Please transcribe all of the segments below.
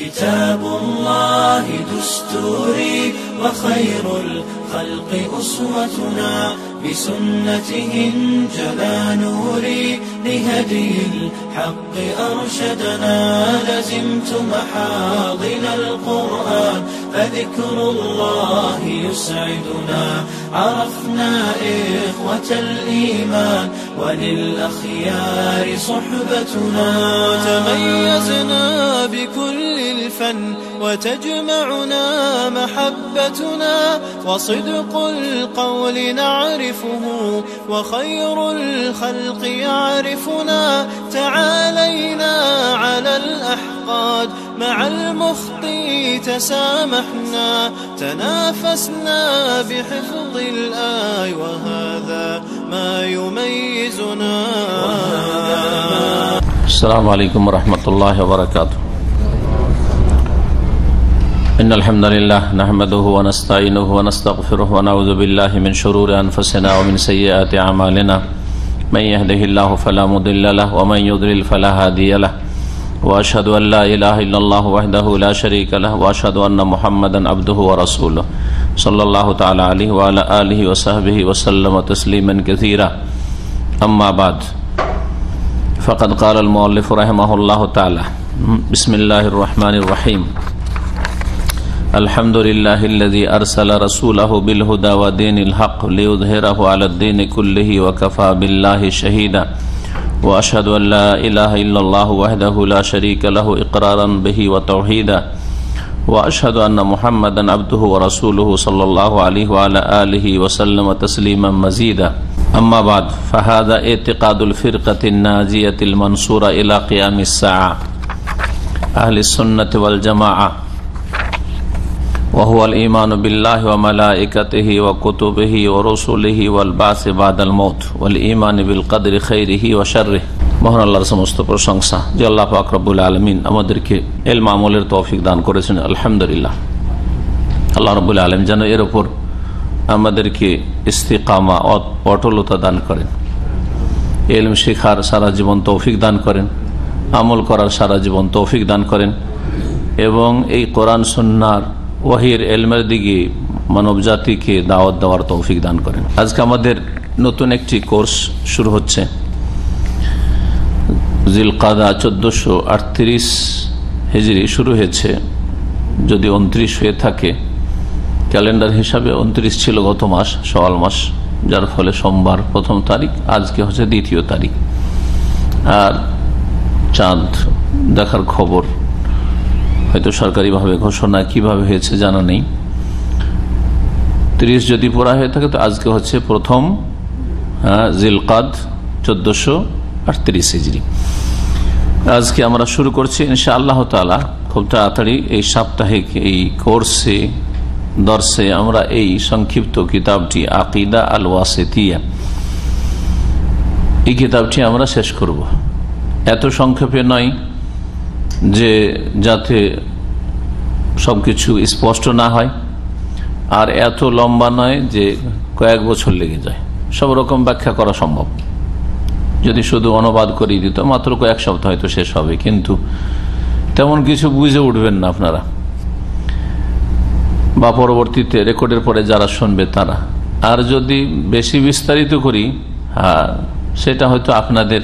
كتاب الله دستوري وخير الخلق أسوتنا بسنته انجلى نوري لهدي الحق أرشدنا لزمت محاضن القرآن فذكر الله يسعدنا. عرفنا إخوة الإيمان وللأخيار صحبتنا. تميزنا بكل الفن وتجمعنا محبتنا. وصدق القول نعرفه وخير الخلق يعرفنا. تعالينا على الأحقاد مع المخطي تسامحنا تنافسنا بحفظ الآي وهذا ما يميزنا. السلام عليكم ورحمة الله وبركاته. إن الحمد لله نحمده ونستعينه ونستغفره ونعوذ بالله من شرور أنفسنا ومن سيئات أعمالنا. من يهده الله فلا مضل له ومن يضلل فلا هادي له. وأشهد أن لا إله إلا الله وحده لا شريك له وأشهد أن محمدا عبده ورسوله صلى الله تعالى عليه وعلى آله وصحبه وسلم تسليما كثيرا. أما بعد، فقد قال المؤلف رحمه الله تعالى بسم الله الرحمن الرحيم. الحمد لله الذي أرسل رسوله بالهدى ودين الحق ليظهره على الدين كله وكفى بالله شهيدا. وأشهد أن لا إله إلا الله وحده لا شريك له إقرارا به وتوحيدا. وأشهد أن محمدا عبده ورسوله صلى الله عليه وعلى آله وسلم تسليما مزيدا. أما بعد فهذا اعتقاد الفرقة الناجية المنصورة إلى قيام الساعة. أهل السنة والجماعة. وهو الإيمان بالله وملائكته وكتبه ورسله والبعث بعد الموت والإيمان بالقدر خيره وشره মহান আল্লাহর সমস্ত প্রশংসা যে আল্লাহ আকরবুল আলমিন আমাদেরকে এলম আমলের তৌফিক দান করেছেন আলহামদুলিল্লাহ আল্লাহ রবুল আলম যেন এর ওপর আমাদেরকে ইস্তিকামা অটলতা দান করেন এলম শেখার সারা জীবন তৌফিক দান করেন আমল করার সারা জীবন তৌফিক দান করেন এবং এই কোরআন সন্ন্যার ওয়াহির এলমের দিকে মানব জাতিকে দাওয়াত দেওয়ার তৌফিক দান করেন। আজকে আমাদের নতুন একটি কোর্স শুরু হচ্ছে। জিলকাদা চোদ্দশো আটত্রিশ হেজরি শুরু হয়েছে। যদি উনত্রিশ হয়ে থাকে, ক্যালেন্ডার হিসাবে উনত্রিশ ছিল গত মাস, সওয়াল মাস, যার ফলে সোমবার প্রথম তারিখ, আজকে হচ্ছে দ্বিতীয় তারিখ। আর চাঁদ দেখার খবর হয়তো সরকারিভাবে ঘোষণা কীভাবে হয়েছে জানা নেই। ত্রিশ যদি পড়া হয়ে থাকে তো আজকে হচ্ছে প্রথম জিলকাদ চোদ্দশো আটত্রিশ হিজড়ি আজকে আমরা শুরু করছি ইনশা আল্লাহ তালা খুব তাড়াতাড়ি এই সাপ্তাহিক এই কোর্সে দর্শে আমরা এই সংক্ষিপ্ত কিতাবটি, আকিদা আল ওয়াসেতিয়া এই কিতাবটি আমরা শেষ করব। এত সংক্ষেপে নয় যে যাতে সবকিছু স্পষ্ট না হয়, আর এত লম্বা নয় যে কয়েক বছর লেগে যায়। সব রকম ব্যাখ্যা করা সম্ভব। যদি শুধু অনুবাদ করিয়ে দিত, মাত্র কয়েক সপ্তাহ হয়তো শেষ হবে, কিন্তু তেমন কিছু বুঝে উঠবেন না আপনারা। বা পরবর্তীতে রেকর্ডের পরে যারা শুনবে তারা। আর যদি বেশি বিস্তারিত করি হ্যাঁ সেটা হয়তো আপনাদের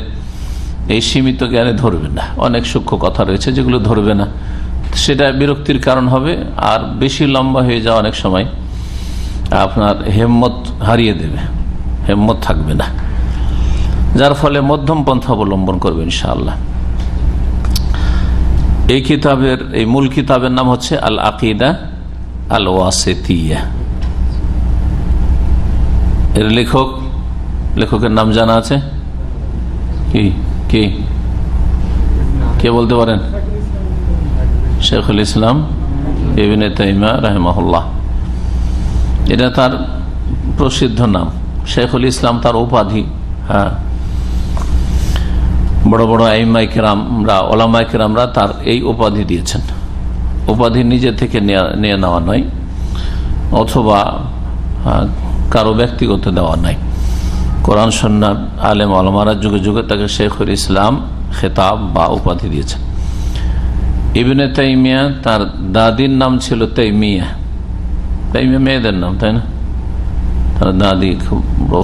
এই সীমিত জ্ঞানে ধরবে না। অনেক সূক্ষ্ম কথা রয়েছে যেগুলো ধরবে না। সেটা বিরক্তির কারণ হবে, আর বেশি লম্বা হয়ে যাওয়া অনেক সময় আপনার হেম্মত হারিয়ে দেবে। হেম্মত থাকবে না। যার ফলে মধ্যম পন্থা অবলম্বন করবে ইনশাআল্লাহ। এই কিতাবের, এই মূল কিতাবের নাম হচ্ছে আল আকিদা আল ওয়াসেতিয়া এর লেখক, লেখকের নাম জানা আছে? কি? কি? কে বলতে পারেন? শেখুল ইসলাম ইবিনে তাইমা রাহেমাহুল্লাহ। এটা তার প্রসিদ্ধ নাম। শেখুল ইসলাম তার উপাধি হ্যাঁ। বড় বড় আইমাইকেরামরা ওলামাইকেরামরা তার এই উপাধি দিয়েছেন। উপাধি নিজে থেকে নিয়ে নেওয়া নয়, অথবা কারও ব্যক্তিগত দেওয়া নাই কোরআন সন্ন্যার আলেম আলমারা যুগে যুগে তাকে শেখুল ইসলাম খেতাব বা উপাধি দিয়েছেন। ইবিনে তাইমিয়া তার দাদির নাম ছিল তাইমিয়া। তাইমিয়া মেয়েদের নাম তাই না? তার দাদি খুব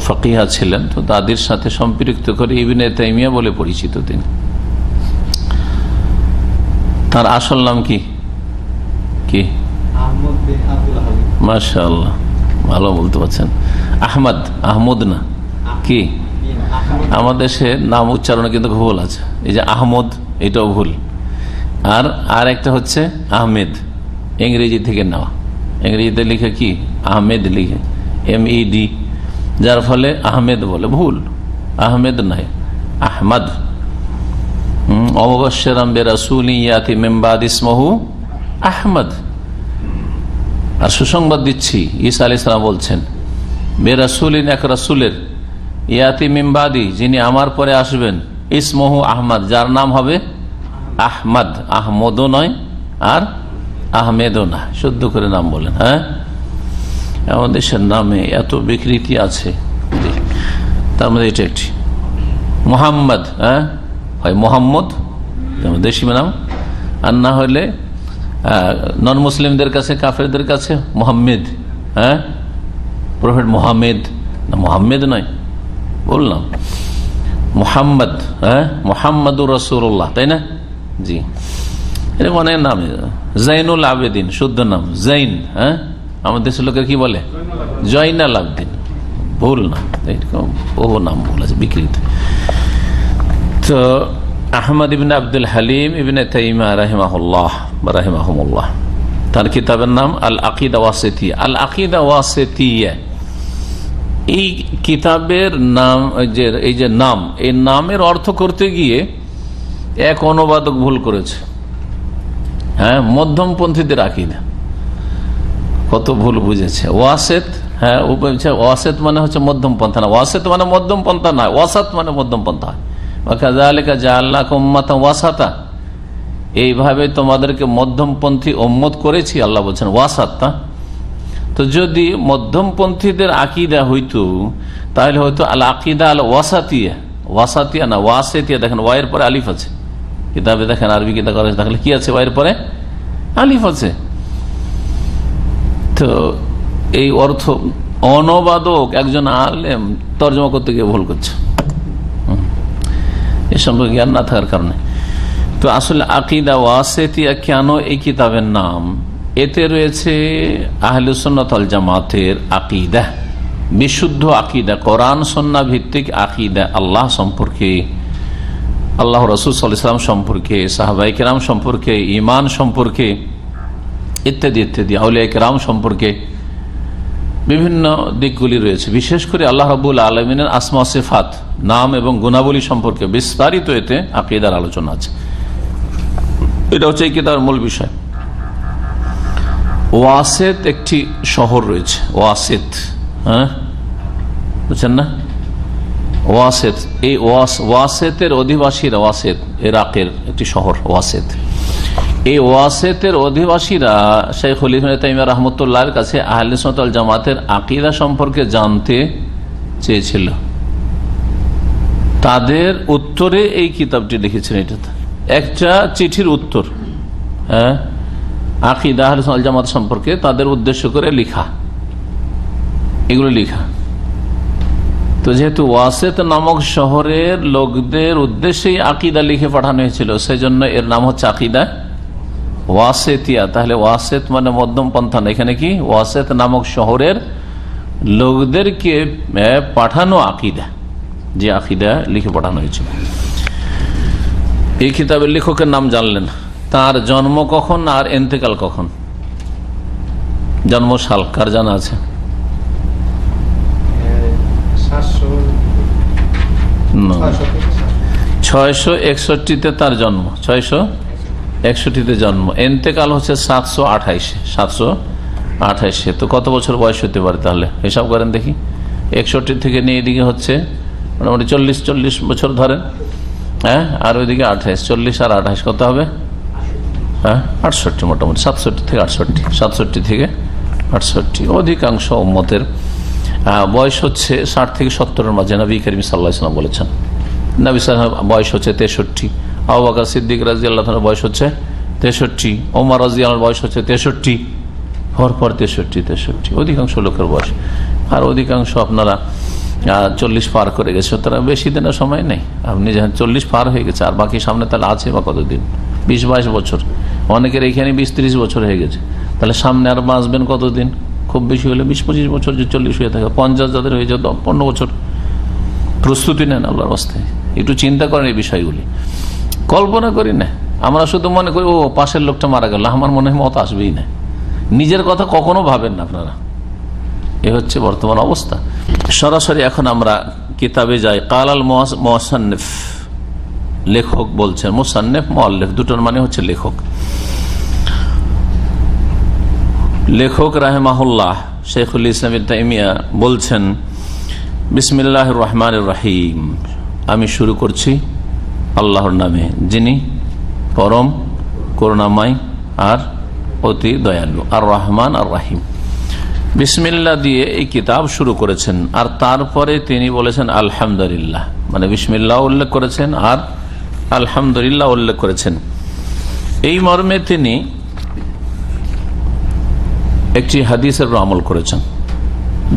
ফকিহা ছিলেন তো দাদির সাথে সম্পৃক্ত করে ইবিনে তাইমিয়া বলে পরিচিত তিনি। তার আসল নাম কি? কি? মাশাল্লাহ ভালো বলতে পারছেন। আহমদ আহমদ না কি? আমাদের দেশে নাম উচ্চারণে কিন্তু ভুল আছে। এই যে আহমদ, এটাও ভুল। আর আর একটা হচ্ছে আহমেদ, ইংরেজি থেকে নেওয়া। ইংরেজিতে লিখে কি? আহমেদ লিখে। এম ই ডি যার ফলে আহমেদ বলে। ভুল। আহমেদ নাই, আহমদ। আর সুসংবাদ দিচ্ছি, ঈসা আলি সালাম বলছেন বেরাসুলিন এক রাসুলের ইয়াতি মিমবাদি যিনি আমার পরে আসবেন, ইসমহু আহমদ, যার নাম হবে আহমদ। আহমদও নয়, আর আহমেদও না। শুদ্ধ করে নাম বলেন হ্যাঁ? আমাদের দেশের নামে এত বিকৃতি আছে। তার মধ্যে এটা একটি। মোহাম্মদ হ্যাঁ? হয় মোহাম্মদ দেশি নাম। আর না হলে নন মুসলিমদের কাছে, কাফেরদের কাছে মোহাম্মেদ হ্যাঁ? প্রফেট মোহাম্মেদ, না মোহাম্মেদ নয়। বললাম। মোহাম্মদ হ্যাঁ? মোহাম্মদুর রসুল্লাহ তাই না? জি। এরকম অনেক নাম, জাইনুল আবেদিন, শুদ্ধ নাম, জাইন হ্যাঁ? আমাদের দেশের লোকের কি বলে? জয়নাল আবদিন। ভুল না, এরকম বহু নাম ভুল আছে বিকৃত। তো আহমদ ইবিন আব্দুল হালিম ইবিন তাইমা রাহিমাহুল্লাহ রাহিমাহমুল্লাহ। তার কিতাবের নাম আল আকিদা ওয়াসেতিয়া। আল আকিদা ওয়াসেতিয়া। এই কিতাবের নাম যে, এই যে নাম, এই নামের অর্থ করতে গিয়ে এক অনুবাদক ভুল করেছে। হ্যাঁ মধ্যমপন্থীদের আকিদা। কত ভুল বুঝেছে। ওয়াসেত হ্যাঁ ওয়াসেত মানে হচ্ছে মধ্যম পন্থা না। ওয়াসেত মানে মধ্যম পন্থা নয়, ওয়াসাত মানে মধ্যম পন্থা ওয়াসাতা। এইভাবে তোমাদেরকে মধ্যমপন্থী ওম্মত করেছি, আল্লাহ বলছেন ওয়াসাত্তা তো যদি মধ্যমপন্থীদের আকিদা হইতো, তাহলে হয়তো আল আকিদা আল ওয়াসাতিয়া। ওয়াসাতিয়া না, ওয়াসেতিয়া, দেখেন ওয়াইয়ের পরে আলিফ আছে। কিতাবে দেখেন আরবি কিতাব করে তাহলে কি আছে ওয়াইয়ের পরে? আলিফ আছে। তো এই অর্থ অনবাদক একজন আলেম তর্জমা করতে গিয়ে ভুল করছে। এ সম্পর্কে জ্ঞান না থাকার কারণে। তো আসলে আকিদা ওয়াসেতিয়া কেন এই কিতাবের নাম? এতে রয়েছে আহলুসন্নতল জামাতের আকিদা, বিশুদ্ধ আকিদা, কোরআন সন্না ভিত্তিক আকিদা আল্লাহ সম্পর্কে, আল্লাহ রসুল সাল্লাম সম্পর্কে সাহবাই কেরাম সম্পর্কে ইমান সম্পর্কে ইত্যাদি ইত্যাদি, আউলিয়া কেরাম সম্পর্কে বিভিন্ন দিকগুলি রয়েছে। বিশেষ করে আল্লাহ রাবুল আলমিনের আসমা সেফাত, নাম এবং গুণাবলী সম্পর্কে বিস্তারিত এতে আকিদার আলোচনা আছে। এটা হচ্ছে এই কিতাবের মূল বিষয়। ওয়াসেত একটি শহর রয়েছে ওয়াসেত হ্যাঁ? বুঝছেন না? ওয়াসেত এই ওয়াস ওয়াসেতের অধিবাসীরা ওয়াসেত এরাকের একটি শহর ওয়াসেত এই ওয়াসেতের অধিবাসীরা শেখ তাইমা রহমতুল্লাহর কাছে আহলিসল জামাতের আকিদা সম্পর্কে জানতে চেয়েছিল। তাদের উত্তরে এই কিতাবটি লিখেছেন এটা একটা চিঠির উত্তর হ্যাঁ? আকিদা আহলিসল জামাত সম্পর্কে তাদের উদ্দেশ্য করে লিখা। এগুলো লিখা। তো যেহেতু ওয়াসেত নামক শহরের লোকদের উদ্দেশ্যেই আকিদা লিখে পাঠানো হয়েছিল, সেজন্য এর নাম হচ্ছে আকিদা ওয়াসেতিয়া। তাহলে ওয়াসেত মানে মধ্যম পন্থা না, এখানে কি? ওয়াসেত নামক শহরের লোকদেরকে পাঠানো আকিদা, যে আকিদা লিখে পাঠানো হয়েছিল। এই কিতাবের লেখকের নাম জানলেন। তার জন্ম কখন আর এন্তেকাল কখন? জন্ম সাল কার জানা আছে? না। ছয়শো একষট্টিতে তার জন্ম ছয়শো একষট্টিতে জন্ম। এন্তেকাল হচ্ছে সাতশো আঠাইশে সাতশো আঠাইশে। তো কত বছর বয়স হতে পারে তাহলে? হিসাব করেন দেখি। একষট্টি থেকে নিয়ে এদিকে হচ্ছে মোটামুটি চল্লিশ চল্লিশ বছর ধরেন। হ্যাঁ আর ওইদিকে আঠাইশ চল্লিশ আর আঠাইশ কত হবে? হ্যাঁ? আটষট্টি মোটামুটি, সাতষট্টি থেকে আটষট্টি, সাতষট্টি থেকে আটষট্টি। অধিকাংশ মতের বয়স হচ্ছে ষাট থেকে সত্তরের মাঝে নবী করিম সাল্লাহ ইসলাম বলেছেন। নবী সাল্লাম বয়স হচ্ছে তেষট্টি। আবাকার সিদ্দিক রাজি আল্লাহ বয়স হচ্ছে তেষট্টি। ওমর রাজি আল্লাহর বয়স হচ্ছে তেষট্টি। পর পর তেষট্টি তেষট্টি। অধিকাংশ লোকের বয়স। আর অধিকাংশ আপনারা চল্লিশ পার করে গেছে। সুতরাং বেশি দিনের সময় নেই। আপনি যখন চল্লিশ পার হয়ে গেছে, আর বাকি সামনে তাহলে আছে বা কতদিন? বিশ বাইশ বছর। অনেকের এখানে বিশ ত্রিশ বছর হয়ে গেছে। তাহলে সামনে আর বাঁচবেন কতদিন? খুব বেশি হলে বিশ পঁচিশ বছর, যে চল্লিশ হয়ে থাকে। পঞ্চাশ যাদের হয়ে যেত পনেরো বছর। প্রস্তুতি নেন আল্লাহর অবস্থায় একটু চিন্তা করেন এই বিষয়গুলি। কল্পনা করি না। আমরা শুধু মনে করি, ও, পাশের লোকটা মারা গেল। আমার মনে হয় মত আসবেই না। নিজের কথা কখনো ভাবেন না আপনারা। এ হচ্ছে বর্তমান অবস্থা। সরাসরি এখন আমরা কিতাবে যাই। কালাল মোসান্নেফ লেখক বলছেন, মোসান্নেফ মোয়াল্লেফ দুটোর মানে হচ্ছে লেখক। লেখক রাহেমাহুল্লাহ শেখুল ইসলাম তাইমিয়া বলছেন বিসমিল্লাহ রহমান রাহিম, আমি শুরু করছি আল্লাহর নামে, যিনি পরম, করুণাময় আর অতি দয়ালু, আর রহমান আর রাহিম। বিসমিল্লা দিয়ে এই কিতাব শুরু করেছেন, আর তারপরে তিনি বলেছেন, আলহামদুলিল্লাহ। মানে বিসমিল্লাহ উল্লেখ করেছেন, আর আলহামদুলিল্লাহ উল্লেখ করেছেন। এই মর্মে তিনি একটি হাদিসের আমল করেছেন।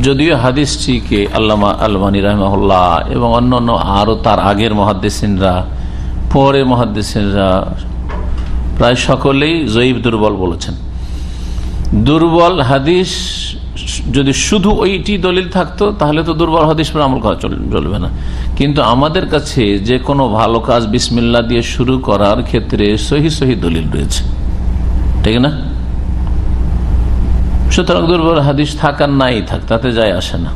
যদিও হাদিসটিকে আল্লামা আলমানি রহমাল্লাহ এবং অন্যান্য আরও তার আগের মহাদ্দেসিনরা, পরে মহাদ্দেসিনরা প্রায় সকলেই জয়ীব দুর্বল বলেছেন। দুর্বল হাদিস যদি শুধু ওইটি দলিল থাকতো, তাহলে তো দুর্বল হাদিস পর আমল করা চলবে না। কিন্তু আমাদের কাছে যে কোনো ভালো কাজ বিসমিল্লা দিয়ে শুরু করার ক্ষেত্রে সহি সহি দলিল রয়েছে। ঠিক না? সুতরাং দুর্বল হাদিস থাকার নাই থাক, তাতে যায় আসে না।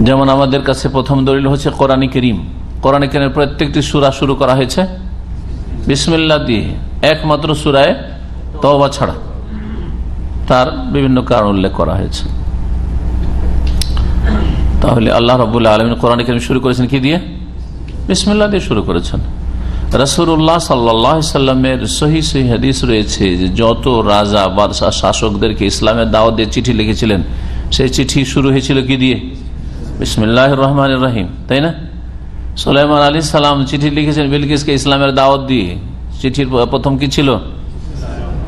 যেমন আমাদের কাছে প্রথম দলিল হচ্ছে কোরআন করিম। কোরআন করিমের প্রত্যেকটি সুরা শুরু করা হয়েছে বিসমিল্লা দিয়ে। একমাত্র সুরায় তবা ছাড়া। তার বিভিন্ন কারণ উল্লেখ করা হয়েছে। তাহলে আল্লাহ রবুল্লাহ আলমিন কোরআন করিম শুরু করেছেন কি দিয়ে? বিসমিল্লা দিয়ে শুরু করেছেন। রসুল্লাহ সাল্লাহ সাল্লামের সহি হাদিস রয়েছে যে যত রাজা বাদশাহ শাসকদেরকে ইসলামের দাওয়াত দিয়ে চিঠি লিখেছিলেন, সেই চিঠি শুরু হয়েছিল কি দিয়ে? বিসমিল্লাহ রহমান রাহিম, তাই না? সোলাইমান আলী সালাম চিঠি লিখেছেন বিলকিসকে ইসলামের দাওয়াত দিয়ে। চিঠির প্রথম কি ছিল?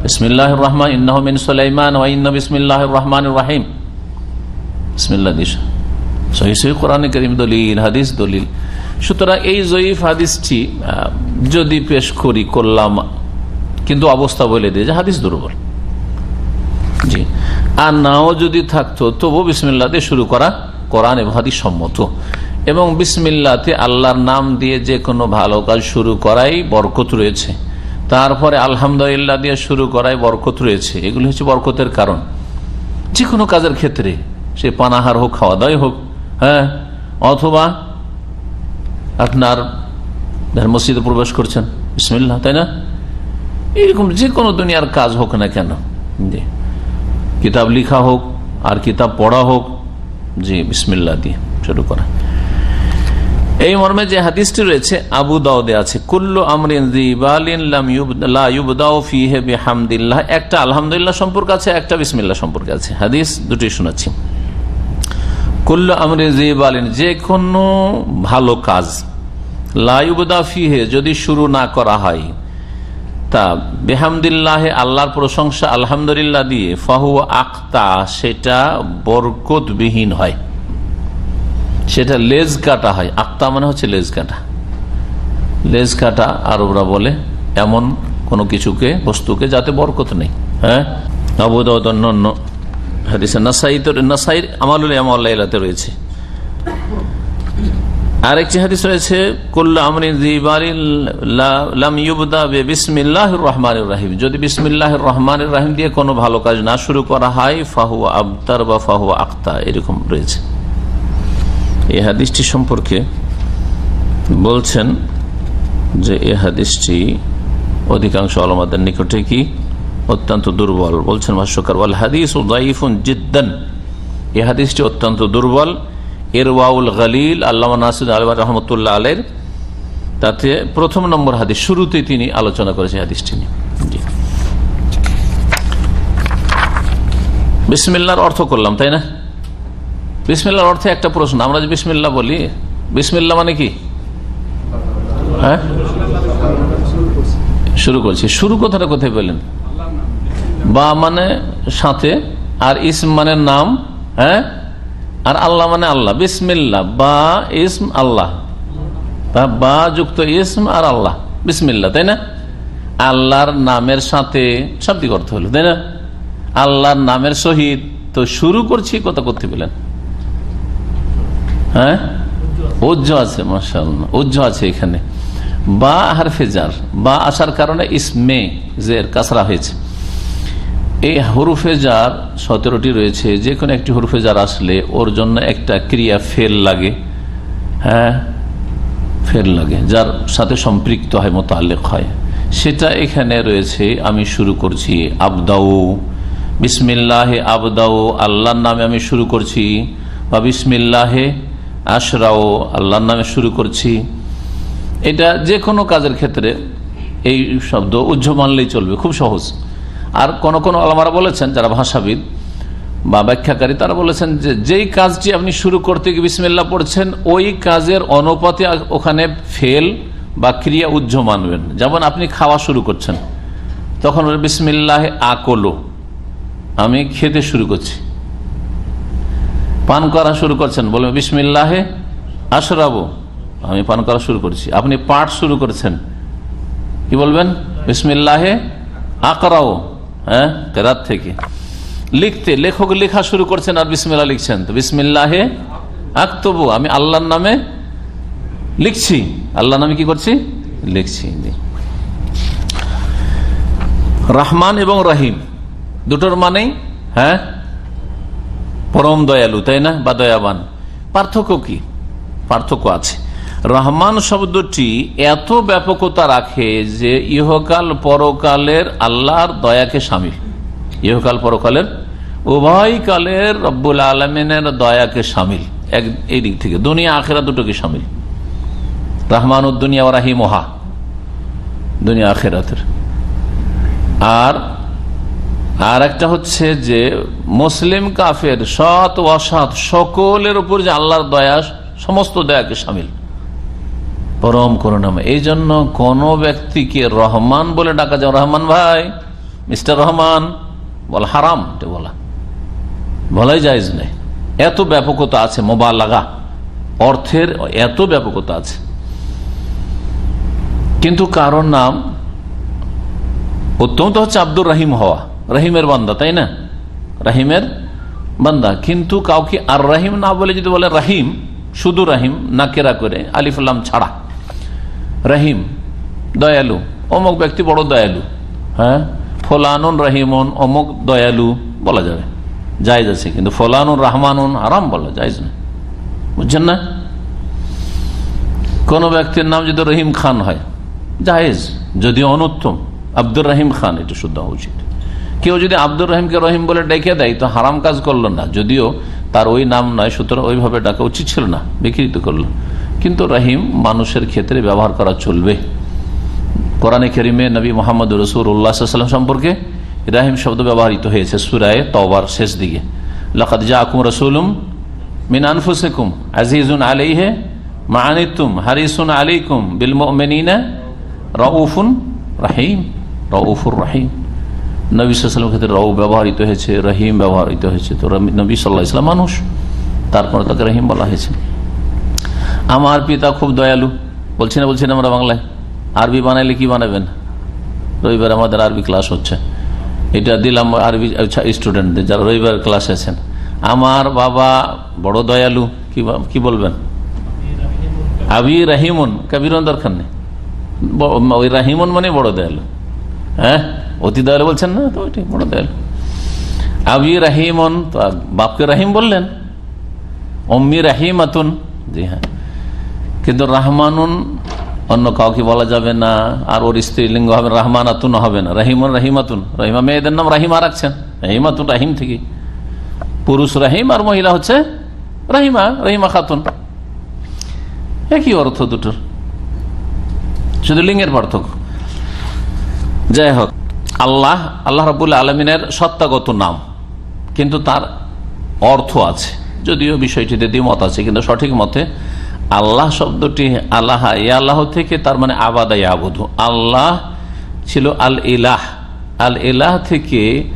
রহমান করিম দলিল হাদিস দলিল সুতরাং এই জয়ীফ হাদিসটি যদি পেশ করি করলাম, কিন্তু অবস্থা বলে দিয়ে যে হাদিস দুর্বল। জি। আর নাও যদি থাকতো তবু বিসমিল্লাতে শুরু করা কোরআন এবং হাদিস সম্মত। এবং বিসমিল্লাতে আল্লাহর নাম দিয়ে যে কোনো ভালো কাজ শুরু করাই বরকত রয়েছে। তারপরে আলহামদুলিল্লাহ দিয়ে শুরু করায় বরকত রয়েছে। এগুলি হচ্ছে বরকতের কারণ। যে কোনো কাজের ক্ষেত্রে, সে পানাহার হোক খাওয়া দাওয়াই হোক হ্যাঁ অথবা আপনার মসজিদে প্রবেশ করছেন বিসমিল্লা তাই না? এরকম যে কোনো দুনিয়ার কাজ হোক না কেন। জি। কিতাব লিখা হোক, আর কিতাব পড়া হোক, জি বিসমিল্লা দিয়ে শুরু করা। এই মর্মে যে হাদিসটি রয়েছে, আবু দাউদে আছে, কুল্লু আমরিন একটা আলহামদুলিল্লাহ সম্পর্ক আছে, একটা বিসমিল্লা সম্পর্কে আছে। হাদিস দুটি শোনাচ্ছি। কুল্লু আমরিন যে কোনো ভালো কাজ লাইবদা যদি শুরু না করা হয়, তা বেহামদুল্লাহে আল্লাহর প্রশংসা আলহামদুলিল্লাহ দিয়ে ফাহু আক্তা সেটা বরকতবিহীন হয়। সেটা লেজ কাটা হয়। আক্তা মানে হচ্ছে লেজ কাটা। লেজ কাটা আরবরা বলে এমন কোনো কিছুকে, বস্তুকে যাতে বরকত নেই। হ্যাঁ? অবদান্য হাদিসে নাসাই তো আমল্লাহতে রয়েছে। রয়েছে লাম ইউবদা বে রাহিম। যদি বিসমিল্লাহ রহমান রাহিম দিয়ে কোনো ভালো কাজ না শুরু করা হয় ফাহু আবতার বা ফাহু আক্তা, এরকম রয়েছে। এই হাদিসটি সম্পর্কে বলছেন যে এই হাদিসটি অধিকাংশ আলমাদের নিকটে কি? অত্যন্ত দুর্বল। বলছেন ভাষ্যকার, ওয়াল হাদিস ও দাইফুন জিদ্দান। এই হাদিসটি অত্যন্ত দুর্বল। এর ওয়াউল গালিল আল্লাহ নাসিদ আলম রহমতুল্লাহ আলের তাতে প্রথম নম্বর হাদিস, শুরুতেই তিনি আলোচনা করেছেন হাদিসটি নিয়ে। বিসমিল্লার অর্থ করলাম, তাই না? বিসমিল্লার অর্থে একটা প্রশ্ন, আমরা যে বিসমিল্লা বলি, বিসমিল্লা মানে কি? হ্যাঁ? শুরু করছি। শুরু কথাটা কোথায় বললেন বা মানে সাথে, আর ইসম মানে নাম হ্যাঁ? আর আল্লাহ মানে আল্লাহ, বিসমিল্লা, বা ইসম আল্লাহ। বা যুক্ত ইসম আর আল্লাহ, বিসমিল্লা, তাই না? আল্লাহর নামের সাথে, শাব্দিক অর্থ হলো, তাই না? আল্লাহর নামের সহিত, তো শুরু করছি, কথা করতে পেলেন? হ্যাঁ? উজ্জ আছে মাসাল উজ্জ আছে এখানে। বা হারফেজার বা আসার কারণে ইসমে জের, কাসরা হয়েছে। এই হরুফে যার সতেরোটি রয়েছে। যে কোনো একটি হরুফে যার আসলে ওর জন্য একটা ক্রিয়া ফেল লাগে। হ্যাঁ? ফেল লাগে, যার সাথে সম্পৃক্ত হয়, মোতালেক হয়। সেটা এখানে রয়েছে, আমি শুরু করছি, আবদাউ। বিসমিল্লাহে আবদাউ, আল্লাহর নামে আমি শুরু করছি। বা বিসমিল্লাহে আশরাও আল্লাহর নামে শুরু করছি। এটা যে কোনো কাজের ক্ষেত্রে এই শব্দ উজ্জ্ব মানলেই চলবে, খুব সহজ। আর কোন কোন আলমারা বলেছেন, যারা ভাষাবিদ বা ব্যাখ্যাকারী, তারা বলেছেন যে যেই কাজটি আপনি শুরু করতে গিয়ে বিসমিল্লা পড়ছেন, ওই কাজের অনুপাতে ওখানে ফেল বা ক্রিয়া উজ্জ্ব মানবেন। যেমন আপনি খাওয়া শুরু করছেন, তখন বিসমিল্লাহ আকলো, আমি খেতে শুরু করছি। পান করা শুরু করছেন। বলবেন বিসমিল্লাহে আশরাবো। আমি পান করা শুরু করছি। আপনি পাঠ শুরু করেছেন। কি বলবেন? বিসমিল্লাহে আকরাও হ্যাঁ রাত থেকে। লিখতে, লেখক লেখা শুরু করছেন আর বিসমিল্লা লিখছেন। তো বিসমিল্লাহে আক্তবু। আমি আল্লাহর নামে লিখছি। আল্লাহ নামে কি করছি? লিখছি। রহমান এবং রহিম। দুটোর মানেই হ্যাঁ পরম দয়ালু, তাই না? বা দয়াবান। পার্থক্য কি? পার্থক্য আছে। রহমান শব্দটি এত ব্যাপকতা রাখে যে ইহকাল পরকালের আল্লাহর দয়াকে সামিল। ইহকাল পরকালের, উভয় কালের রব্বুল আলমিনের দয়াকে সামিল। এক, এই দিক থেকে। দুনিয়া, আখেরা দুটোকে সামিল। রহমান উদ্দুনিয়া রাহিমোহা। দুনিয়া, আখেরাতের। আর আর একটা হচ্ছে যে মুসলিম কাফের সৎ অসৎ সকলের উপর যে আল্লাহর দয়া, সমস্ত দয়াকে সামিল। পরম করুণাময়। এই জন্য কোন ব্যক্তিকে রহমান বলে ডাকা যায় রহমান ভাই, মিস্টার রহমান, বল হারাম বলা। বলাই যায় নেই এত ব্যাপকতা আছে মোবাইল লাগা অর্থের এত ব্যাপকতা আছে। কিন্তু কারোর নাম অত্যন্ত হচ্ছে আব্দুর রাহিম হওয়া। রাহিমের বান্দা, তাই না? রাহিমের বান্দা। কিন্তু কাউকে আর রাহিম না বলে যদি বলে রাহিম, শুধু রাহিম, নাকেরা করে আলিফুল্লাম ছাড়া। রাহিম, দয়ালু। অমুক ব্যক্তি বড় দয়ালু। হ্যাঁ? ফোলানুন রাহিমন, অমুক দয়ালু বলা যাবে। জায়জ আছে, কিন্তু ফোলানুন রহমানুন আরাম বলা জায়জ না বুঝছেন না? কোন ব্যক্তির নাম যদি রহিম খান হয়, জায়েজ। যদি অনুত্তম, আব্দুর রহিম খান, এটা শুদ্ধ উচিত। কেউ যদি আব্দুর রহিমকে রহিম বলে ডেকে দেয়, তো হারাম কাজ করল না। যদিও তার ওই নাম নয়, সুতরাং ওইভাবে ডাকা উচিত ছিল না, বিকৃত করল। কিন্তু রহিম মানুষের ক্ষেত্রে ব্যবহার করা চলবে। কোরআনে কেরিমে নবী মোহাম্মদ রসুর উল্লাহাম সম্পর্কে রাহিম শব্দ ব্যবহৃত হয়েছে সুরায় তওবার শেষ দিকে। লকাত জা আকুম রসুলুম মিন আনফুসেকুম আজিজুন আলাইহে মানিতুম হারিসুন আলাইকুম বিল মিনা রউফুন রাহিম, রউফুর রাহিম। নবী সাল্লাম ক্ষেত্রে রউ ব্যবহৃত হয়েছে, রহিম ব্যবহৃত হয়েছে। তো নবী সাল্লাহ ইসলাম মানুষ। তারপরে তাকে রহিম বলা হয়েছে। আমার পিতা খুব দয়ালু। বলছি না বলছি না আমরা বাংলায়। আরবি বানাইলে কি বানাবেন? রবিবার আমাদের আরবি ক্লাস হচ্ছে। এটা দিলাম আরবি স্টুডেন্টদের যারা রবিবার ক্লাস আছেন। আমার বাবা বড় দয়ালু। কি বলবেন? আবি রাহিমন। কাবিরন দরকার নেই ওই রাহিমন মানে বড় দয়ালু। হ্যাঁ? অতি দয়ালু বলছেন, না, তো ওইটাই, বড় দয়ালু। আবি রাহিমন বাপকে রাহিম বললেন? অম্মি রাহিমাতুন। জি হ্যাঁ। কিন্তু রাহমানুন, অন্য কাউকে বলা যাবে না, আর ওর স্ত্রীলিঙ্গ হবে রাহমানাতুন, হবে না। রাহিমুন, রাহিমাতুন। রহিমা মেয়েদের নাম রাহিমা রাখছেন? রাহিমাতুন, রাহিম থেকে পুরুষ রাহিম আর মহিলা হচ্ছে রাহিমা, রহিমা খাতুন। একই অর্থ দুটোর। শুধু লিঙ্গের পার্থক্য। যাই হোক আল্লাহ আল্লাহ রাবুল্লাহ আলমিনের সত্তাগত নাম। কিন্তু তার অর্থ আছে। যদিও বিষয়টিতে দ্বিমত আছে, কিন্তু সঠিক মতে আল্লাহ শব্দটি আল্লাহ আল্লাহ থেকে তার মানে আবাদা। আবধু আল্লাহ ছিল আল ইলাহ। আল ইলাহ থেকে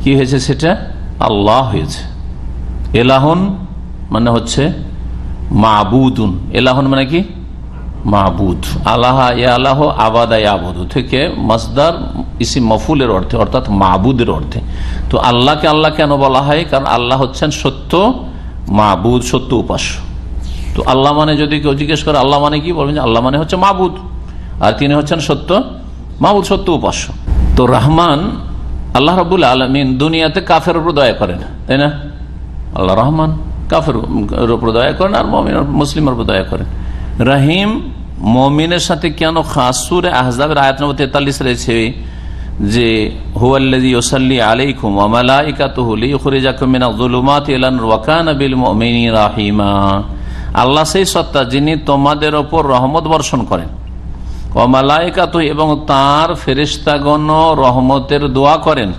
কি হয়েছে সেটা? আল্লাহ হয়েছে। এলাহন মানে হচ্ছে মাবুদুন। এলাহন মানে কি? মাহবুদ আল্লাহ ইয়া আল্লাহ আবাদা আবুদু থেকে মাসদার ইসি মফুলের অর্থে, অর্থাৎ মাহবুদের অর্থে। তো আল্লাহকে আল্লাহ কেন বলা হয়? কারণ আল্লাহ হচ্ছেন সত্য মাহবুদ সত্য উপাস্য। তো আল্লাহ মানে যদি কেউ জিজ্ঞেস করে, আল্লাহ মানে কি? বলবেন আল্লাহ মানে হচ্ছে মাহবুদ আর তিনি হচ্ছেন সত্য মাহবুদ সত্য উপাস্য। তো রহমান আল্লাহ রবুল আলমিন দুনিয়াতে কাফের উপর দয়া করেন, তাই না? আল্লাহ রহমান কাফের উপর দয়া করেন আর মমিন মুসলিমের উপর দয়া করেন। রহিম মমিনের সাথে কেন খাস? সুরে আহজাবের আয়াত নম্বর তেতাল্লিশ রয়েছে যে, হুয়াল্লাযী ইউসাল্লি আলাইকুম ওয়া মালাইকাতুহু লিইখরিজাকুম মিনাজ যুলুমাতি ইলান ওয়া কানা বিল মুমিনিনা রাহিমা। আল্লাহ সেই সত্তা যিনি তোমাদের ওপর রহমত বর্ষণ করেন। ও মালাইকাতু এবং তার ফেরিস্তাগণ রহমতের দোয়া করেন।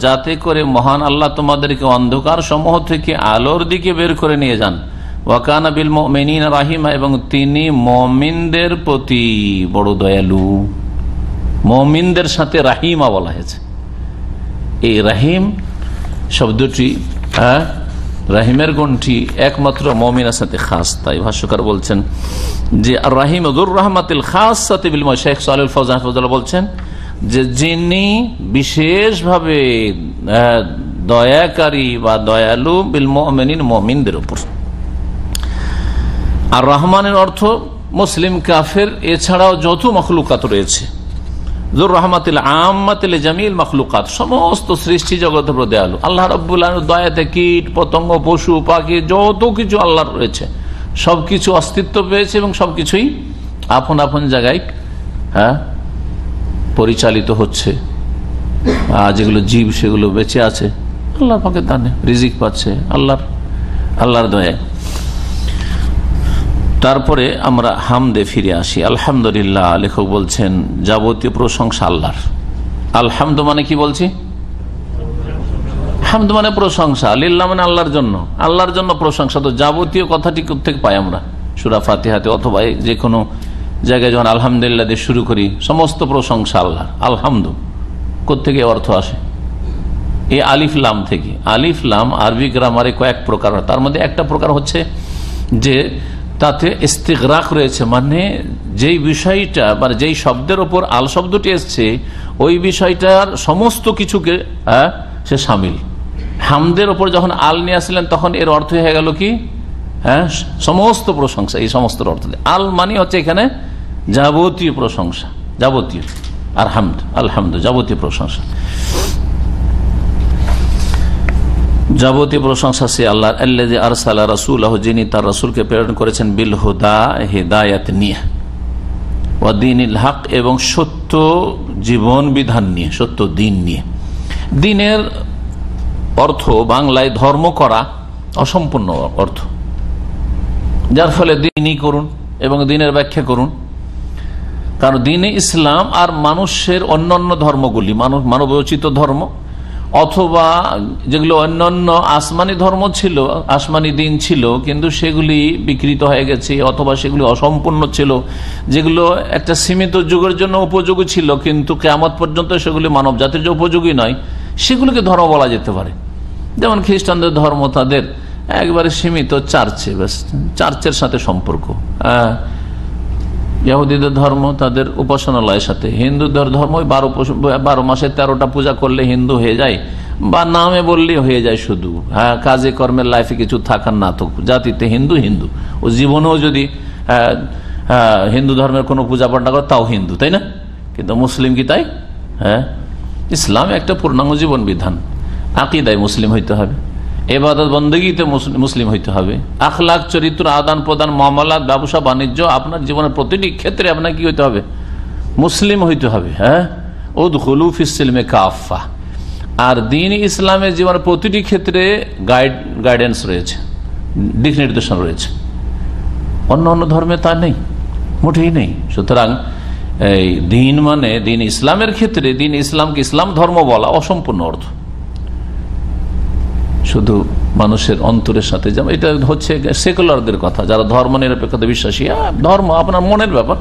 যাতে করে মহান আল্লাহ তোমাদেরকে অন্ধকার সমূহ থেকে আলোর দিকে বের করে নিয়ে যান। ওয়াকানা বিল মেনিন রাহিমা, এবং তিনি মমিনদের প্রতি বড় দয়ালু। মমিনদের সাথে রাহিমা বলা হয়েছে। এই রাহিম শব্দটি হ্যাঁ রাহিমের গুণটি একমাত্র মমিনের সাথে খাস। তাই ভাষ্যকার বলছেন যে, রাহিম উদুর রহমাতিল খাস সাথে বিলময় শেখ সাল ফৌজান বলছেন যে, যিনি বিশেষভাবে দয়াকারী বা দয়ালু বিল মমিন মমিনদের উপর। আর রহমানের অর্থ মুসলিম, কাফের, এছাড়াও যত মখলুকাত রয়েছে। জোর রহমাতিল আমাতিল জামিল মখলুকাত, সমস্ত সৃষ্টি জগৎ দয়ালু। আল্লাহ রব্বুল্লাহ দয়াতে কীট, পতঙ্গ, পশু, পাখি যত কিছু আল্লাহর রয়েছে। সবকিছু অস্তিত্ব পেয়েছে এবং সবকিছুই আপন আপন জায়গায় হ্যাঁ পরিচালিত হচ্ছে। যেগুলো জীব, সেগুলো বেঁচে আছে। আল্লাহ পাকে দানে রিজিক পাচ্ছে। আল্লাহর আল্লাহর দয়ায়। তারপরে আমরা হামদে ফিরে আসি। আলহামদুলিল্লাহ, লেখক বলছেন, যাবতীয় প্রশংসা আল্লাহর। আলহামদ মানে কি বলছি? হামদ মানে প্রশংসা। আলিল্লাহ মানে আল্লাহর জন্য। আল্লাহর জন্য প্রশংসা। তো যাবতীয় কথাটি থেকে পাই আমরা? সুরা ফাতিহাতে অথবা যে কোনো জায়গায় যখন আলহামদুলিল্লাহ দিয়ে শুরু করি, সমস্ত প্রশংসা আল্লাহ আলহামদু। কোথেকে অর্থ আসে? এই আলিফ লাম থেকে। আলিফ লাম আরবি গ্রামারে কয়েক প্রকার তার মধ্যে একটা প্রকার হচ্ছে যে তাতে ইস্তেকরাক রয়েছে মানে যেই বিষয়টা মানে যেই শব্দের ওপর আল শব্দটি এসছে, ওই বিষয়টার সমস্ত কিছুকে সে সামিল। হামদের ওপর যখন আল নিয়ে আসলেন, তখন এর অর্থ হয়ে গেল কি? হ্যাঁ সমস্ত প্রশংসা, এই সমস্ত অর্থ আল মানে হচ্ছে এখানে যাবতীয় প্রশংসা, যাবতীয়। আর হামদ আলহামদ যাবতীয় প্রশংসা। যাবতীয় প্রশংসা সে আল্লাহ আল্লাহ আরসাল্লাহ রসুল যিনি তার রসুলকে প্রেরণ করেছেন বিল হুদা, হেদায়াত নিয়ে। ওয়াদিন হক এবং সত্য জীবন বিধান নিয়ে, সত্য দিন নিয়ে। দিনের অর্থ বাংলায় ধর্ম করা অসম্পূর্ণ অর্থ। যার ফলে দিনই করুন এবং দিনের ব্যাখ্যা করুন। কারণ দিনে ইসলাম আর মানুষের অন্যান্য ধর্মগুলি, মানুষ, মানবোচিত ধর্ম অথবা যেগুলো অন্যান্য আসমানি ধর্ম ছিল, আসমানি দিন ছিল, কিন্তু সেগুলি বিকৃত হয়ে গেছে অথবা সেগুলি অসম্পূর্ণ ছিল, যেগুলো একটা সীমিত যুগের জন্য উপযোগী ছিল, কিন্তু কেমত পর্যন্ত সেগুলি মানব জাতির যে উপযোগী নয়। সেগুলিকে ধর্ম বলা যেতে পারে। যেমন খ্রিস্টানদের ধর্ম তাদের একবারে সীমিত চার্চে চার্চের সাথে সম্পর্ক। ইহুদিদের ধর্ম তাদের উপাসনালয়ের সাথে। হিন্দুদের ধর্ম বারো বারো মাসে তেরোটা পূজা করলে হিন্দু হয়ে যায় বা নামে বললেই হয়ে যায় শুধু। হ্যাঁ কাজে কর্মের লাইফে কিছু থাকার না তো জাতিতে হিন্দু হিন্দু। ও জীবনেও যদি আহ, আহ, হিন্দু ধর্মের কোনো পূজা পাঠ না করে তাও হিন্দু তাই না? কিন্তু মুসলিম কি তাই? হ্যাঁ ইসলাম একটা পূর্ণাঙ্গ জীবন বিধান। আকিদায় মুসলিম হইতে হবে। এবাদত বন্দগীতে মুস- মুসলিম হইতে হবে। আখলাখ, চরিত্র, আদান প্রদান, মামলাত, ব্যবসা, বাণিজ্য, আপনার জীবনের প্রতিটি ক্ষেত্রে আপনার কি হইতে হবে? মুসলিম হইতে হবে হ্যাঁ? উদ্খুলু ফিসিলমে কাফা আর দিন ইসলামের জীবনের প্রতিটি ক্ষেত্রে গাইড গাইডেন্স রয়েছে, দিক নির্দেশন রয়েছে। অন্য অন্য ধর্মে তা নেই, মোটেই নেই। সুতরাং এই দিন মানে দিন ইসলামের ক্ষেত্রে দিন ইসলামকে ইসলাম ধর্ম বলা অসম্পূর্ণ অর্থ। শুধু মানুষের অন্তরের সাথে যেমন এটা হচ্ছে সেকুলারদের কথা যারা ধর্ম নিরপেক্ষতা বিশ্বাসী। ধর্ম আপনার মনের ব্যাপার।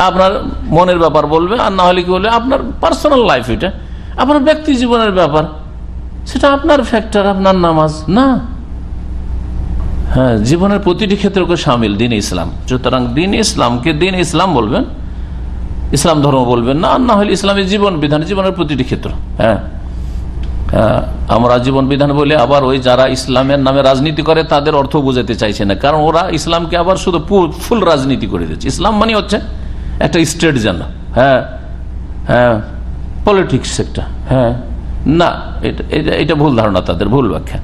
আপনার মনের ব্যাপার বলবে আর না হলে কি বলবে আপনার পার্সোনাল লাইফ এটা। আপনার ব্যক্তি জীবনের ব্যাপার। সেটা আপনার ফ্যাক্টর আপনার নামাজ। না। হ্যাঁ জীবনের প্রতিটি ক্ষেত্রকে সামিল দিন ইসলাম। সুতরাং দিন ইসলামকে দিন ইসলাম বলবেন। ইসলাম ধর্ম বলবেন না আর না হলে ইসলামের জীবন বিধান জীবনের প্রতিটি ক্ষেত্র। হ্যাঁ, আমরা জীবন বিধান বলে আবার ওই যারা ইসলামের নামে রাজনীতি করে, তাদের অর্থ বুঝাতে চাইছে না। কারণ ওরা ইসলামকে আবার শুধু ফুল রাজনীতি করে দিচ্ছে ইসলাম মানে হচ্ছে একটা স্টেট যেন হ্যাঁ হ্যাঁ পলিটিক্স একটা হ্যাঁ না, এটা, এটা- ভুল ধারণা তাদের, ভুল ব্যাখ্যা।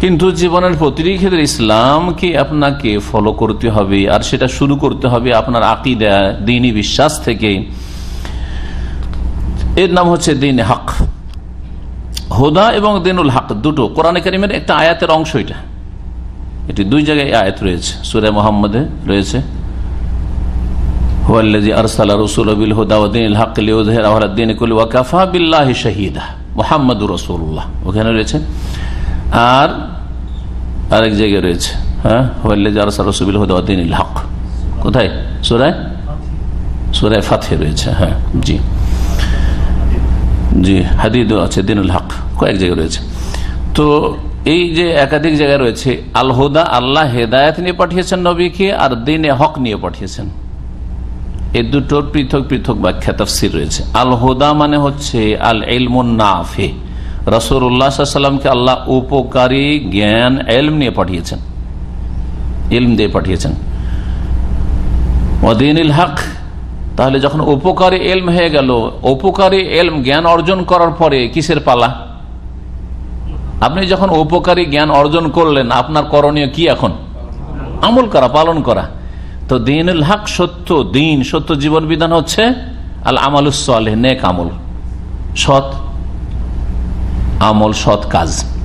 কিন্তু জীবনের প্রতিটি ক্ষেত্রে ইসলামকে আপনাকে ফলো করতে হবে, আর সেটা শুরু করতে হবে আপনার আকিদা, দিনী বিশ্বাস থেকে। এর নাম হচ্ছে দিন হক। হুদা এবং দিনুল হক দুটো কোরআনে কারিমের একটা আয়াতের অংশ এটা। এটি দুই জায়গায় আয়াত রয়েছে। সুরে মোহাম্মদে রয়েছে। ওখানে রয়েছে। আর আরেক জায়গায় রয়েছে। হ্যাঁ? হক। কোথায়? সূরা সূরা ফাতহে রয়েছে। হ্যাঁ জি। জি হাদিদ আছে, দিনুল হক, কয়েক জায়গায় রয়েছে। তো এই যে একাধিক জায়গায় রয়েছে আল হুদা আল্লাহ হেদায়ত নিয়ে পাঠিয়েছেন নবীকে আর দিনে হক নিয়ে পাঠিয়েছেন। এই দুটোর পৃথক পৃথক ব্যাখ্যা, তফসির রয়েছে। আল হুদা মানে হচ্ছে আল এলমুন নাফে রসুল্লাহামকে আল্লাহ উপকারী জ্ঞান এলম নিয়ে পাঠিয়েছেন। এলম দিয়ে পাঠিয়েছেন। ওদিনুল হক তাহলে যখন উপকারী এলম হয়ে গেল, উপকারী এলম জ্ঞান অর্জন করার পরে কিসের পালা? আপনি যখন উপকারী জ্ঞান অর্জন করলেন, আপনার করণীয় কি এখন? আমল করা, পালন করা। তো দিনুল হক সত্য, দিন সত্য জীবন বিধান হচ্ছে আল আমালুসলে নেক আমল। সৎ আমল, সৎ কাজ।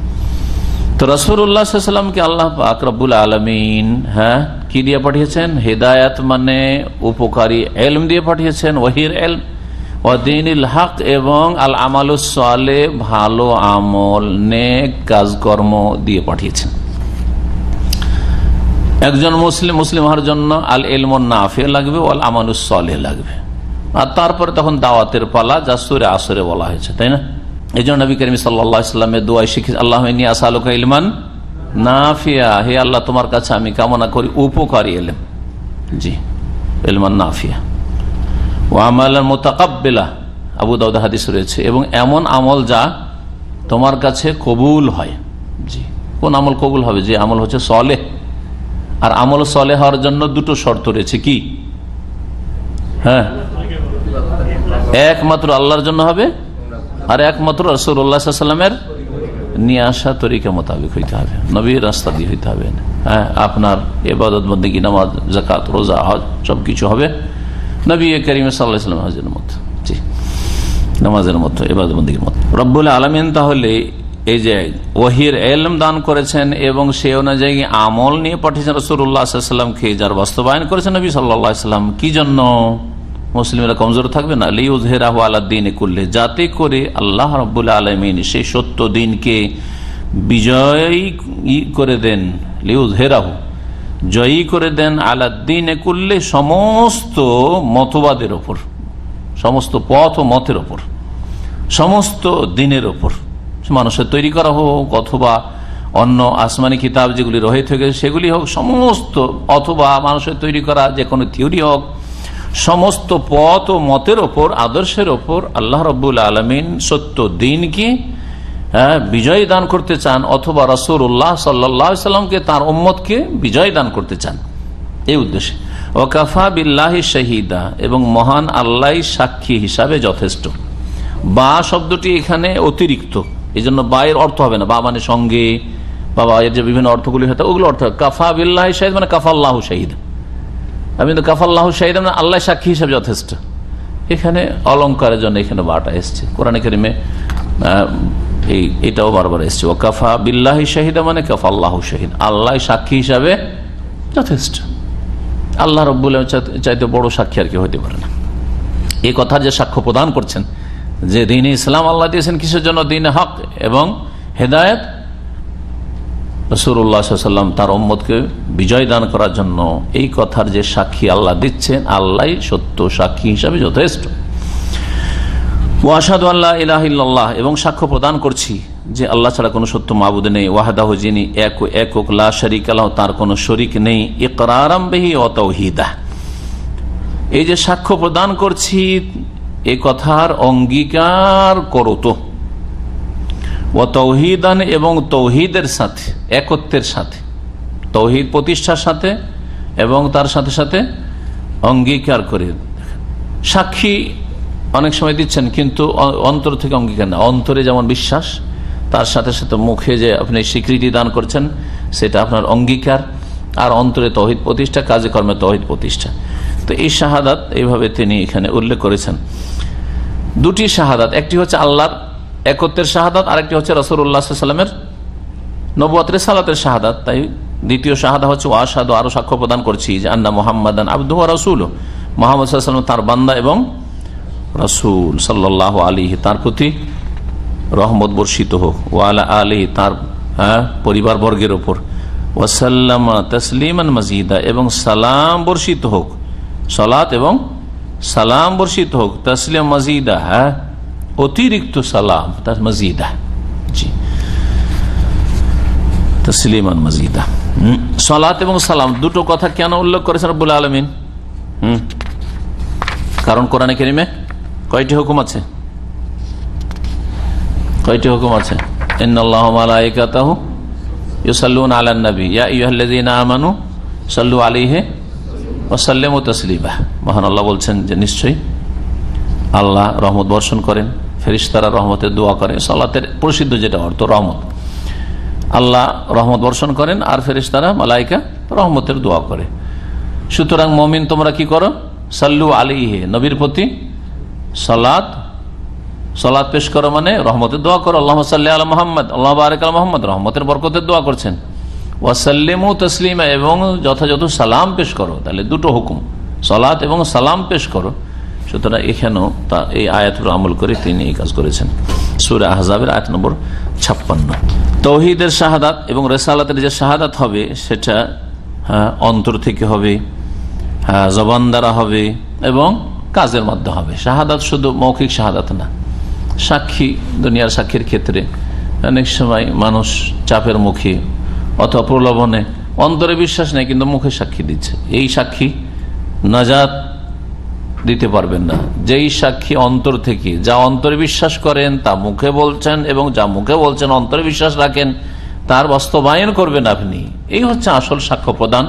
তো রসুল্লাহামকে আল্লাহ আকরবুল আলমিন হ্যাঁ কি দিয়ে পাঠিয়েছেন? হেদায়াত মানে উপকারী এলম দিয়ে পাঠিয়েছেন, ওহির এলম। ওদিনুল হক এবং আল আমালুসলে ভালো আমল, নেক কাজকর্ম দিয়ে পাঠিয়েছেন। একজন মুসলিম মুসলিম হওয়ার জন্য আল এলমন নাফে লাগবে ও আল আমানুসলে লাগবে। আর তারপরে তখন দাওয়াতের পালা যা সুরে আসরে বলা হয়েছে, তাই না? এই জন্য নবী করিম সাল্লামের দোয়াই শিখি আল্লাহ আসালুকা ইলমান নাফিয়া। হে আল্লাহ, তোমার কাছে আমি কামনা করি, উপকারী এলেম জি এলমান নাফিয়া। ও আমাল মোতাকাব্বেলা। আবু দাউদ হাদিস রয়েছে। এবং এমন আমল যা তোমার কাছে কবুল হয়। জি, কোন আমল কবুল হবে? যে আমল হচ্ছে সলেহ। আর আমল সলে হওয়ার জন্য দুটো শর্ত রয়েছে। কি? হ্যাঁ। একমাত্র আল্লাহর জন্য হবে আর একমাত্র রসুল্লাহামের নিয়ে আসা তরিকা মোতাবেক হইতে হবে, নবীর রাস্তা দিয়ে হইতে হবে। হ্যাঁ আপনার এবাদত বন্দী নামাজ জাকাত রোজা, হজ সবকিছু হবে নবী করিম সাল্লাহাম হজের মতো জি, নামাজের মতো এবাদত বন্দীর মতো রব্বুল আলমিন তাহলে এই যে ওহির এলম দান করেছেন এবং সে অনুযায়ী আমল নিয়ে পাঠিয়েছেন রসুল্লাহামকে যার বাস্তবায়ন করেছেন নবী সাল্লাহ সাল্লাম কি জন্য? মুসলিমরা কমজোর থাকবে না? লিউজহেরাহ আলাদ্দিন করলে যাতে করে আল্লাহ রব্বুল আলমিন সেই সত্য দিনকে বিজয়ী করে দেন লিউজহেরাহ জয়ী করে দেন আলাদ্দিন করলে সমস্ত মতবাদের ওপর। সমস্ত পথ ও মতের ওপর। সমস্ত দিনের ওপর। মানুষের তৈরি করা হোক অথবা অন্য আসমানি কিতাব যেগুলি রয়ে থেকে, সেগুলি হোক, সমস্ত অথবা মানুষের তৈরি করা যে কোনো থিওরি হোক সমস্ত পথ ও মতের ওপর আদর্শের ওপর আল্লাহ রব্বুল আলমিন সত্য দিনকে হ্যাঁ, বিজয় দান করতে চান অথবা রসুর উল্লাহ সাল্লামকে তার উম্মতকে বিজয় দান করতে চান। এই উদ্দেশ্যে। ওকাফা বিল্লাহি শাহিদা এবং মহান আল্লাহ সাক্ষী হিসাবে যথেষ্ট। বা শব্দটি এখানে অতিরিক্ত। এই জন্য বায়ের অর্থ হবে না। বা মানে সঙ্গে বা বা এর যে বিভিন্ন অর্থগুলি হয়তো ওগুলো অর্থ কাফা বিল্লাহ শাহিদ মানে কাফা আল্লাহ শাহিদ। আমি তো কাফাল্লাহ শাহিদ আল্লাহ সাক্ষী হিসাবে যথেষ্ট। এখানে অলঙ্কারের জন্য এখানে বাটা এসছে। কোরআন করিমে এই, এটাও বারবার এসছে। ও কাফা বিল্লাহি শাহিদা মানে কাফা আল্লাহ শাহিদ। আল্লাহ সাক্ষী হিসাবে যথেষ্ট। আল্লাহ রব্বুল চাইতে বড় সাক্ষী আর কি হইতে পারে না। এই কথার যে সাক্ষ্য প্রদান করছেন, যে দিন ইসলাম আল্লাহ দিয়েছেন, কিসের জন্য? দিন হক এবং হেদায়ত রসুরাম তার ওম্মদকে বিজয় দান করার জন্য এই কথার যে সাক্ষী আল্লাহ দিচ্ছেন আল্লাহ সত্য সাক্ষী হিসাবে যথেষ্ট। ওয়াসাদ আল্লাহ ইলাহিল্লাহ এবং সাক্ষ্য প্রদান করছি যে আল্লাহ ছাড়া কোনো সত্য মাবুদ নেই। ওয়াহাদাহ যিনি এক একক লা শরিক আল্লাহ তার কোনো শরিক নেই। ইকরারাম বেহি অতহিদা এই যে সাক্ষ্য প্রদান করছি, এ কথার অঙ্গীকার করো তো। তৌহিদান এবং তৌহিদের সাথে, একত্বের সাথে, তৌহিদ প্রতিষ্ঠার সাথে এবং তার সাথে সাথে অঙ্গীকার করে সাক্ষী অনেক সময় দিচ্ছেন, কিন্তু অন্তর থেকে অঙ্গীকার না। অন্তরে যেমন বিশ্বাস, তার সাথে সাথে মুখে যে আপনি স্বীকৃতি দান করছেন, সেটা আপনার অঙ্গীকার। আর অন্তরে তহিদ প্রতিষ্ঠা, কাজে কর্মে তহিদ প্রতিষ্ঠা। তো এই শাহাদাত এইভাবে তিনি এখানে উল্লেখ করেছেন। দুটি শাহাদাত, একটি হচ্ছে আল্লাহর একত্রের শাহাদাত আরেকটি হচ্ছে রসুল্লাহামের নবুয়াতের সালাতের শাহাদাত। তাই দ্বিতীয় শাহাদা হচ্ছে ওয়াসাদ আরও সাক্ষ্য প্রদান করছি যে আন্না মোহাম্মদ আব্দু রসুল মোহাম্মদ তার বান্দা এবং রসুল সাল্লাহ আলী তার প্রতি রহমত বর্ষিত হোক। ওয়ালা আলী তার হ্যাঁ, পরিবার বর্গের ওপর ওয়াসাল্লাম তসলিমান মজিদা এবং সালাম বর্ষিত হোক। সলাত এবং সালাম বর্ষিত হোক। তসলিম মজিদা হ্যাঁ অতিরিক্ত সালাম, তার মজিদা। জি। তসলিমান মজিদা। সলাত এবং সালাম, দুটো কথা কেন উল্লেখ করেছেন রব্বুল আলমিন? হম। কারণ কোরআনে কেরিমে কয়টি হুকুম আছে? কয়টি হুকুম আছে? মহান আল্লাহ বলছেন যে নিশ্চয়ই আল্লাহ রহমত বর্ষণ করেন। ফেরিস্তারা রহমতের দোয়া করে, সালাতের প্রসিদ্ধ যেটা অর্থ রহমত। আল্লাহ রহমত বর্ষণ করেন আর ফেরিস্তারা মালাইকা রহমতের দোয়া করে। সুতরাং মমিন তোমরা কি করো? সাল্লু আলিহে নবীর প্রতি সালাদ সালাদ পেশ করো মানে রহমতের দোয়া করো। আল্লাহ সাল্লি আল মোহাম্মদ, আল্লাহ বারেক আল মোহাম্মদ, রহমতের বরকতের দোয়া করছেন। ওয়াসাল্লিমু তসলিমা, এবং যথাযথ সালাম পেশ করো। তাহলে দুটো হুকুম সালাদ এবং সালাম পেশ করো। সুতরাং এখানেও তা এই আয়াতুর আমল করে তিনি এই কাজ করেছেন। সুরে আহজাবের আয়াত নম্বর ছাপ্পান্ন। তৌহিদের শাহাদাত এবং রেসালাতের যে শাহাদাত হবে, সেটা অন্তর থেকে হবে জবান দ্বারা হবে এবং কাজের মধ্যে হবে। শাহাদাত শুধু মৌখিক শাহাদাত না। সাক্ষী, দুনিয়ার সাক্ষীর ক্ষেত্রে অনেক সময় মানুষ চাপের মুখে অথবা প্রলোভনে অন্তরে বিশ্বাস নেই, কিন্তু মুখে সাক্ষী দিচ্ছে। এই সাক্ষী নাজাত দিতে পারবেন না। যেই সাক্ষী অন্তর থেকে, যা অন্তরে বিশ্বাস করেন, তা মুখে বলছেন এবং যা মুখে বলছেন, অন্তরে বিশ্বাস রাখেন, তার বাস্তবায়ন করবেন আপনি। এই হচ্ছে আসল সাক্ষ্য প্রদান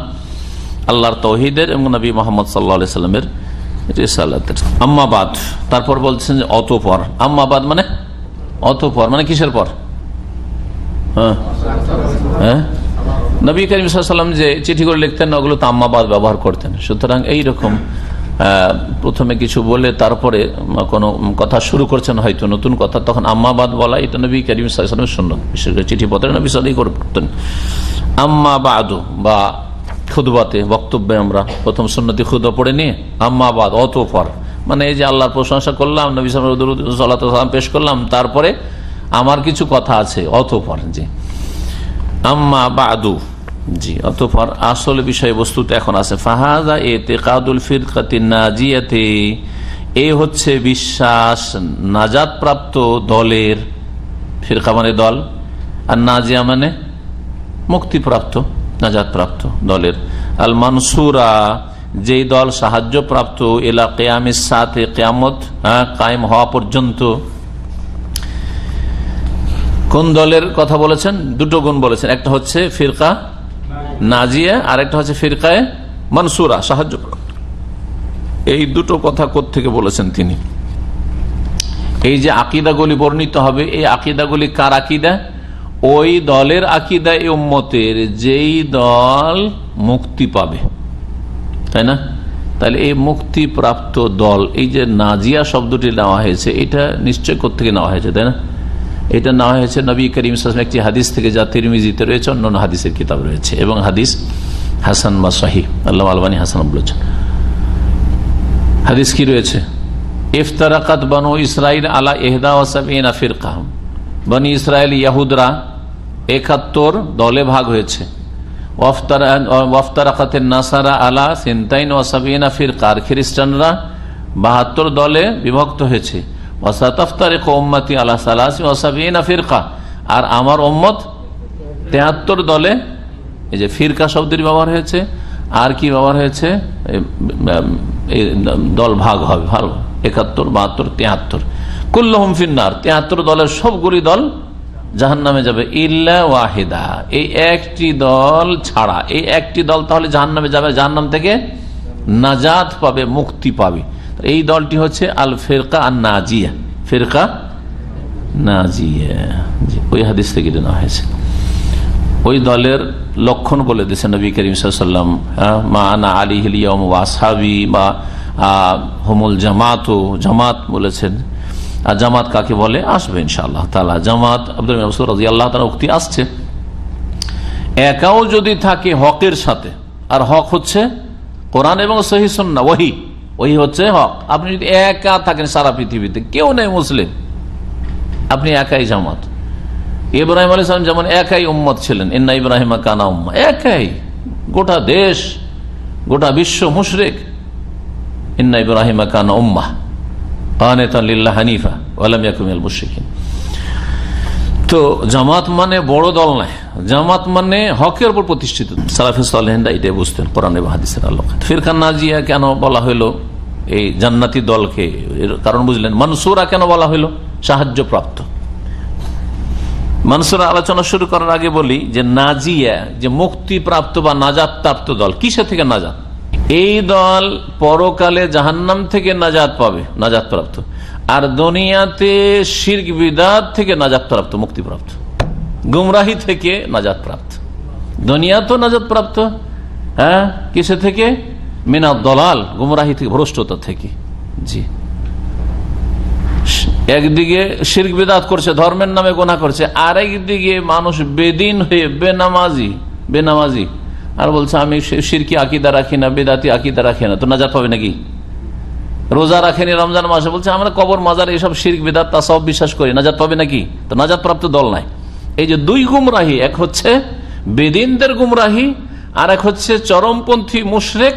আল্লাহর তহিদের এবং নবী মোহাম্মদ সাল্লা সাল্লামের আম্মাবাদ তারপর বলছেন যে অতপর। আম্মাবাদ মানে? অতপর মানে কিসের পর? হ্যাঁ। হ্যাঁ? নবী করিম সাল্লাম যে চিঠি করে লিখতেন, ওগুলো তো আম্মাবাদ ব্যবহার করতেন। সুতরাং এইরকম প্রথমে কিছু বলে তারপরে কোনো কথা শুরু করছেন, হয়তো নতুন কথা। তখন আম্মাবাদ বলা, এটা নবী করিম সাল্লামের শূন্য বিশেষ করে চিঠি পত্রে নবী সাল্লাহ করতেন। আম্মা বা আদু বা খুদবাতে বক্তব্যে আমরা প্রথম সন্ন্যতি খুদ পড়ে নিয়ে আম্মাবাদ অতপর মানে এই যে আল্লাহর প্রশংসা করলাম, নবী সালাম পেশ করলাম, তারপরে আমার কিছু কথা আছে অতপর যে। আম্মা বাদু জি, অতপর আসল বিষয়বস্তুতে এখন আছে। ফাহাদা এতে কাদুল ফিরকাতে এই হচ্ছে বিশ্বাস নাজাদ প্রাপ্ত দলের ফিরকা মানে দল, আর নাজিয়া মানে মুক্তিপ্রাপ্ত নাজাদ প্রাপ্ত দলের। আল মানসুরা, যেই দল সাহায্য প্রাপ্ত এলা কেয়ামের সাথে কেয়ামত হ্যাঁ কায়েম হওয়া পর্যন্ত। কোন দলের কথা বলেছেন? দুটো গুণ বলেছেন। একটা হচ্ছে ফিরকা নাজিয়া হচ্ছে ফিরকায় মনসুরা, সাহায্য এই দুটো কথা থেকে বলেছেন তিনি? এই যে আকিদাগুলি বর্ণিত হবে, এই আকিদাগুলি কার আকিদা? ওই দলের আকিদা এই উম্মতের, যেই দল মুক্তি পাবে। তাই না? তাহলে এই মুক্তিপ্রাপ্ত দল, এই যে নাজিয়া শব্দটি নেওয়া হয়েছে, এটা নিশ্চয় কোথেকে নেওয়া হয়েছে, তাই না? এটা নেওয়া হয়েছে নবী করিম একটি হাদিস থেকে, যা তিরমিজিতে রয়েছে, অন্যান্য হাদিসের কিতাব রয়েছে। এবং হাদিস হাসান বা শাহি আল্লাহ আলবানী হাসান বলেছেন। হাদিস কি রয়েছে? ইফতারাকাত বানু ইসরাইল আলা এহদা ওয়াসাবিনা ফিরকাহ বনি ইসরায়েল ইয়াহুদরা একাত্তর দলে ভাগ হয়েছে। ওয়াফতারাকাতের নাসারা আলা সিনতাইন ওয়াসাবিনা ফিরকা। আর খ্রিস্টানরা বাহাত্তর দলে বিভক্ত হয়েছে। আর আমার উম্মত তেহাত্তর দলে, এই যে ফিরকা শব্দের ব্যবহার হয়েছে, আর কি ব্যবহার হয়েছে? দল ভাগ হবে, ভালো, একাত্তর, বাহাত্তর তিয়াত্তর কুল্লহম ফিন্নার তিয়াত্তর দলের সবগুলি দল জাহান নামে যাবে, ইল্লা ওয়াহিদা। এই একটি দল ছাড়া, এই একটি দল তাহলে জাহান নামে যাবে জাহান নাম থেকে নাজাত পাবে, মুক্তি পাবে। এই দলটি হচ্ছে আল ফেরকা আর নাজিয়া। ফেরকা নাজিয়া ওই হাদিস থেকে নেওয়া হয়েছে। ওই দলের লক্ষণ বলে দিয়েছেন নবী করিম সাল্লাম মা আনা আলী হিলিয়ম ওয়াসাবি বা হোমুল জামাত জামাত বলেছেন। আর জামাত কাকে বলে? আসবে ইনশাআল্লাহ তালা জামাত আব্দুল আল্লাহ তালা উক্তি আসছে। একাও যদি থাকে হকের সাথে, আর হক হচ্ছে কোরআন এবং সহি সন্না ওহি ওহি হচ্ছে হক। আপনি যদি একা থাকেন সারা পৃথিবীতে, কেউ নেই মুসলিম। আপনি একাই জামাত। ইব্রাহিম আলাইসালাম যেমন একাই উম্মত ছিলেন, ইন্না ইব্রাহিম কানা উম্মা। একাই। গোটা দেশ, গোটা বিশ্ব মুশরেক। ইন্না ইব্রাহিম কানা উম্মা। হানিফা তো জামাত মানে বড় দল নাই জামাত মানে হকের উপর প্রতিষ্ঠিত। সালাফিসা এটাই বুঝতেন, কোরআন হাদিসের আলোক। ফিরখান নাজিয়া কেন বলা হইল এই জান্নাতি দলকে কারণ বুঝলেন। মনসুরা কেন বলা হইল সাহায্য প্রাপ্ত মানুষের আলোচনা শুরু করার আগে বলি যে নাজিয়া, যে মুক্তি প্রাপ্ত বা নাজাত প্রাপ্ত দল কিসে থেকে নাজাত? এই দল পরকালে জাহান্নাম থেকে নাজাত পাবে নাজাত প্রাপ্ত আর দুনিয়াতে শির্ক বিদাত থেকে নাজাত প্রাপ্ত মুক্তিপ্রাপ্ত। গুমরাহি থেকে নাজাত প্রাপ্ত দুনিয়া তো নাজাত প্রাপ্ত হ্যাঁ? কিসে থেকে? মিনা দলাল, গুমরাহি থেকে, ভ্রষ্টতা থেকে। জি। একদিকে শির্ক বিদাত করছে, ধর্মের নামে গোনা করছে আরেক দিকে মানুষ বেদিন হয়ে, বেনামাজি বেনামাজি। আর বলছে, আমি সিরকি আকিদা রাখি না, বেদাতি আকিদা রাখি না। তো নাজাত পাবে নাকি? রোজা রাখেনি রমজান মাসে? বলছে, আমরা কবর মাজার এইসব শির্ক বেদাত তা সব বিশ্বাস করি। নাজাত পাবে নাকি? তো নাজাত প্রাপ্ত দল নাই। এই যে দুই গুমরাহি এক হচ্ছে বেদিনদের গুমরাহি আর এক হচ্ছে চরমপন্থী মুশরেক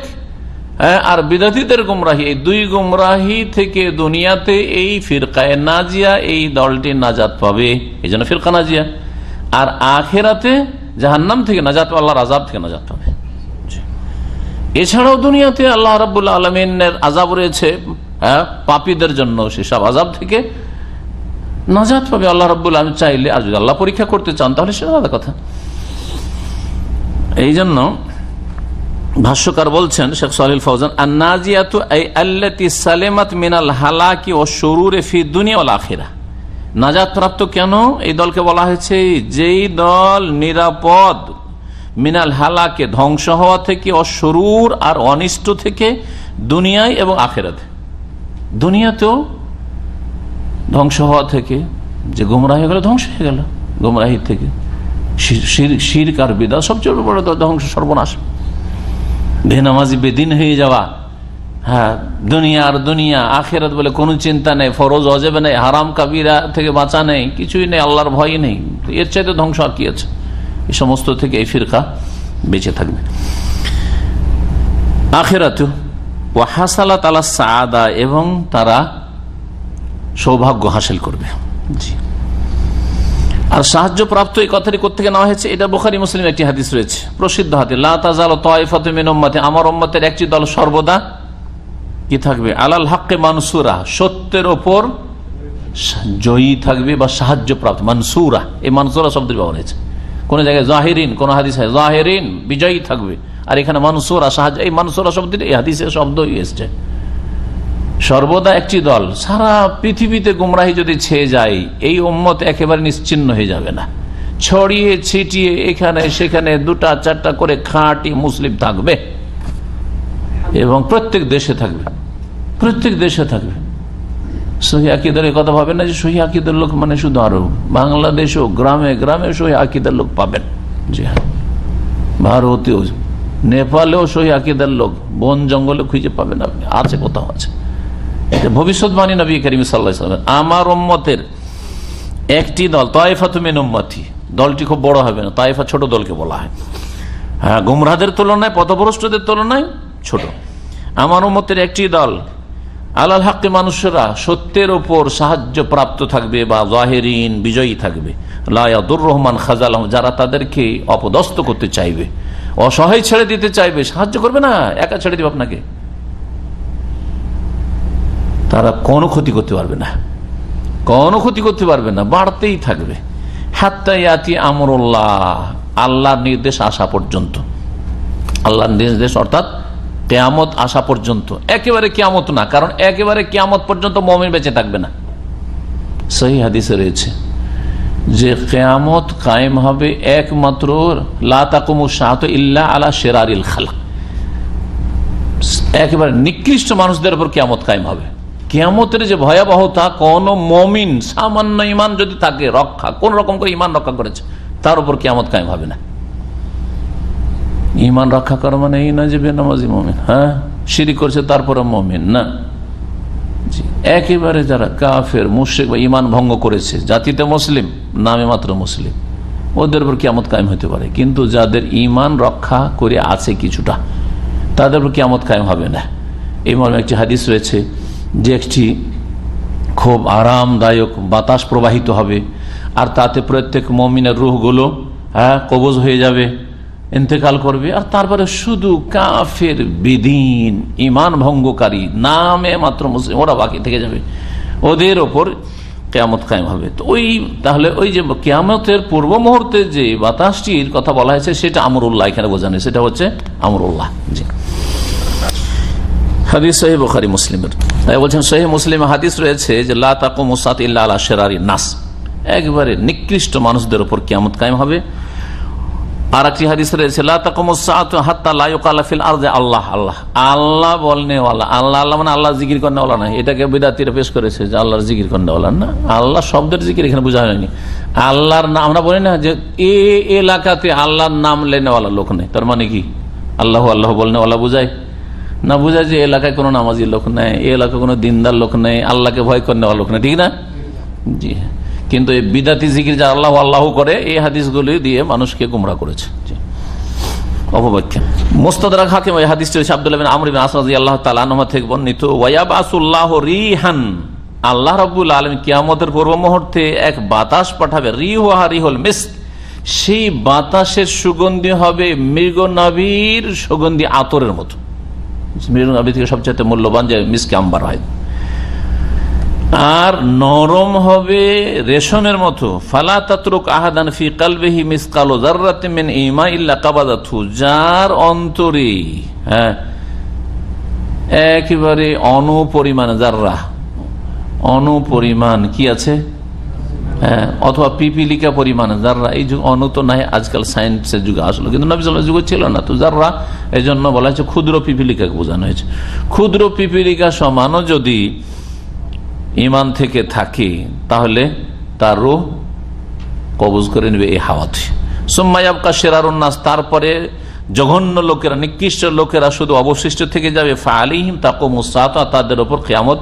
হ্যাঁ, আর বিদাতিদের গুমরাহি। এই দুই গুমরাহি থেকে দুনিয়াতে এই ফিরকায় নাজিয়া এই দলটি নাজাত পাবে। এই জন্য ফিরকা নাজিয়া। আর আখেরাতে জাহান্নাম থেকে নাজাত আল্লাহর আজাব থেকে নাজাত পাবে। এছাড়াও দুনিয়াতে আল্লাহ রাবুল্লাহ আলমিনের আজাব রয়েছে হ্যাঁ পাপীদের জন্য সেসব আজাব থেকে নাজাত পাবে, আল্লাহ রব্বুল আলম চাইলে, আর যদি আল্লাহ পরীক্ষা করতে চান, তাহলে সে আলাদা কথা। এই জন্য ভাষ্যকার বলছেন শেখ সাহিল ফৌজান সালেমাত মিনাল হালাকি ও সরুরে ফি দুনিয়া আখেরা। নাজাত প্রাপ্ত কেন? এই দলকে বলা হয়েছে, যেই দল নিরাপদ মিনাল হালাকে ধ্বংস হওয়া থেকে অসরুর আর অনিষ্ট থেকে দুনিয়ায় এবং আখেরাতে। দুনিয়াতেও ধ্বংস হওয়া থেকে, যে গুমরাহ হয়ে গেল, ধ্বংস হয়ে গেল গুমরাহির থেকে। শির কার বিদা সবচেয়ে বড় ধ্বংস, সর্বনাশ। বেনামাজি বেদিন হয়ে যাওয়া। হ্যাঁ দুনিয়া আর দুনিয়া, আখেরাত বলে কোনো চিন্তা নেই, ফরজ অজেবে নেই, হারাম কাবিরা থেকে বাঁচা নেই, কিছুই নেই, আল্লাহর ভয় নেই। এর চাইতে ধ্বংস আর কি আছে? এই সমস্ত থেকে এই ফিরকা বেঁচে থাকবে। আখেরাত ও হাসালাত আলা সাদা এবং তারা সৌভাগ্য হাসিল করবে। জি। আর সাহায্য প্রাপ্ত এই কথাটি কোথেকে নেওয়া হয়েছে? এটা বোখারি মুসলিম একটি হাদিস রয়েছে। প্রসিদ্ধ হাতি তয়ফাতমিনম্মাতে আমার উম্মতের একটি দল সর্বদা কি থাকবে? আলাল হাক্কে মানসুরা সত্যের ওপর জয়ী থাকবে বা সাহায্য প্রাপ্ত মানসুরা এই মানসুরা শব্দ ব্যবহার হয়েছে। কোন জায়গায় জাহেরিন কোন হাদিস জাহেরিন বিজয়ী থাকবে আর এখানে মানসুরা সাহায্য এই মানসুরা শব্দ এই হাদিসের শব্দ এসছে। সর্বদা একটি দল, সারা পৃথিবীতে গুমরাহি যদি ছেয়ে যায়, এই উম্মত একেবারে নিশ্চিন্ন হয়ে যাবে না। ছড়িয়ে ছিটিয়ে এখানে সেখানে দুটা চারটা করে খাঁটি মুসলিম থাকবে এবং প্রত্যেক দেশে থাকবে, প্রত্যেক দেশে থাকবে। সহি আকিদের কথা ভাবেন না যে সহি আকিদের লোক মানে শুধু আরও বাংলাদেশও গ্রামে গ্রামে সহি আকিদের লোক পাবেন। জি হ্যাঁ। ভারতেও, নেপালেও সহি আকিদের লোক। বন জঙ্গলে খুঁজে পাবেন আপনি। আছে কোথাও আছে। এটা ভবিষ্যৎবাণী নবী করিম সাল্লাহ আমার উম্মতের একটি দল তয়ফা তুমি উম্মতি। দলটি খুব বড় হবে না তয়ফা ছোট দলকে বলা হয়। হ্যাঁ গুমরাহদের তুলনায়, পথভ্রষ্টদের তুলনায় ছোট। আমার উম্মতের একটি দল, আলাল হাক্কি মানুষেরা সত্যের ওপর সাহায্য প্রাপ্ত থাকবে বা জাহেরিন, বিজয়ী থাকবে। লায়াদুর রহমান খাজাল যারা তাদেরকে অপদস্থ করতে চাইবে, অসহায় ছেড়ে দিতে চাইবে, সাহায্য করবে না, একা ছেড়ে দিবে আপনাকে। তারা কোনো ক্ষতি করতে পারবে না। কোনো ক্ষতি করতে পারবে না, বাড়তেই থাকবে। হাত্তায়াতি আমরুল্লাহ, আল্লাহর নির্দেশ আসা পর্যন্ত। আল্লাহর নির্দেশ অর্থাৎ কেয়ামত আসা পর্যন্ত। একেবারে কেয়ামত না, কারণ একেবারে কেয়ামত পর্যন্ত মমিন বেঁচে থাকবে না। সেই হাদিসে রয়েছে যে কেয়ামত কায়েম হবে একমাত্র আলা শেরারিল খালা একেবারে নিকৃষ্ট মানুষদের উপর কেয়ামত কায়েম হবে। কেয়ামতের যে ভয়াবহতা কোন মমিন, সামান্য ইমান যদি থাকে, রক্ষা, কোন রকম করে ইমান রক্ষা করেছে, তার উপর কেয়ামত কায়েম হবে না। ইমান রক্ষা করা মানে এই না যে বেনামাজি মমিন হ্যাঁ? সিঁড়ি করছে, তারপরে মমিন, না। একেবারে যারা কাফের মুশেক বা ইমান ভঙ্গ করেছে, জাতিতে মুসলিম, নামে মাত্র মুসলিম, ওদের উপর কেমত কায়েম হতে পারে। কিন্তু যাদের ইমান রক্ষা করে আছে কিছুটা, তাদের উপর কেমত কায়েম হবে না। এই মর্মে একটি হাদিস রয়েছে যে একটি খুব আরামদায়ক বাতাস প্রবাহিত হবে, আর তাতে প্রত্যেক মমিনের রুহগুলো হ্যাঁ কবজ হয়ে যাবে, ইন্তেকাল করবে। আর তারপরে শুধু কাফের বিদিন ইমান ভঙ্গকারী, নামে মাত্র মুসলিম, ওরা বাকি থেকে যাবে। ওদের ওপর কেয়ামত কায়েম হবে। তো ওই, তাহলে ওই যে কেয়ামতের পূর্ব মুহূর্তে যে বাতাসটির কথা বলা হয়েছে, সেটা আমরুল্লাহ, এখানে বোঝানো সেটা হচ্ছে আমরুল্লাহ, জি। হাদিস সহি বখারি, মুসলিমের। তাই বলছেন সহি মুসলিম হাদিস রয়েছে যে লাকুমসাত ইল্লা আলা শেরারি নাস। একবারে নিকৃষ্ট মানুষদের উপর কেয়ামত কায়েম হবে। আর একটি হাদিস রয়েছে আল্লাহ আল্লাহ। আল্লাহ বলনেওয়ালা, আল্লাহ আল্লাহ মানে আল্লাহ জিকির করেওয়ালা না এটাকে বিদাতিরা পেশ করেছে যে, আল্লাহর জিকির করেওয়ালা না। আল্লাহ শব্দের জিকির এখানে বোঝা হয়নি। আল্লাহর নাম আমরা বলি না যে, এ এলাকাতে আল্লাহর নাম লেনেওয়ালা লোক নেই। তার মানে কি? আল্লাহ আল্লাহ বলনেওয়ালা বুঝায়। না বোঝায় যে এলাকায় কোনো নামাজি লোক নেই, এ এলাকায় কোনো দিনদার লোক নেই, আল্লাহকে ভয় করে নেওয়া লোক নেই, ঠিক না? জি। কিন্তু এই বিদাতি জিকির যা আল্লাহ আল্লাহ করে, এই হাদিসগুলি দিয়ে মানুষকে গুমরা করেছে। থেকে বর্ণিত রিহান আল্লাহ কিয়ামতের পূর্ব মুহূর্তে এক বাতাস পাঠাবে সেই বাতাসের সুগন্ধি হবে মৃগ নবীর সুগন্ধি আতরের মতো। মৃগ নবী থেকে সবচেয়ে মূল্যবান যে মিসকে আম্বার হয়। আর নরম হবে রেশমের মতো। ফালা তাতরুক আহাদান ফি কালবেহি মিসকালো জাররাতিমিন ইমা ইল্লা কাবাদাথু যার অন্তরে হ্যাঁ একেবারে অনুপরিমাণ জাররা অনুপরিমাণ কি আছে? অথবা পিপিলিকা পরিমাণ, যাররা এই যুগ অনু তো নাই, আজকাল সায়েন্সের যুগে আসলো। কিন্তু নবী সাল্লাহ যুগে ছিল না। তো যাররা এই জন্য বলা হয়েছে ক্ষুদ্র পিপিলিকাকে বোঝানো হয়েছে। ক্ষুদ্র পিপিলিকা সমানও যদি ইমান থেকে থাকে, তাহলে তার রোহ কবজ করে নেবে এই হাওয়াতে। সোম্মাইয়াবকা সেরারুন্নাস তারপরে জঘন্য লোকেরা, নিকৃষ্ট লোকেরা শুধু অবশিষ্ট থেকে যাবে। ফালিহিম তাকুমুসাত তাদের ওপর কেয়ামত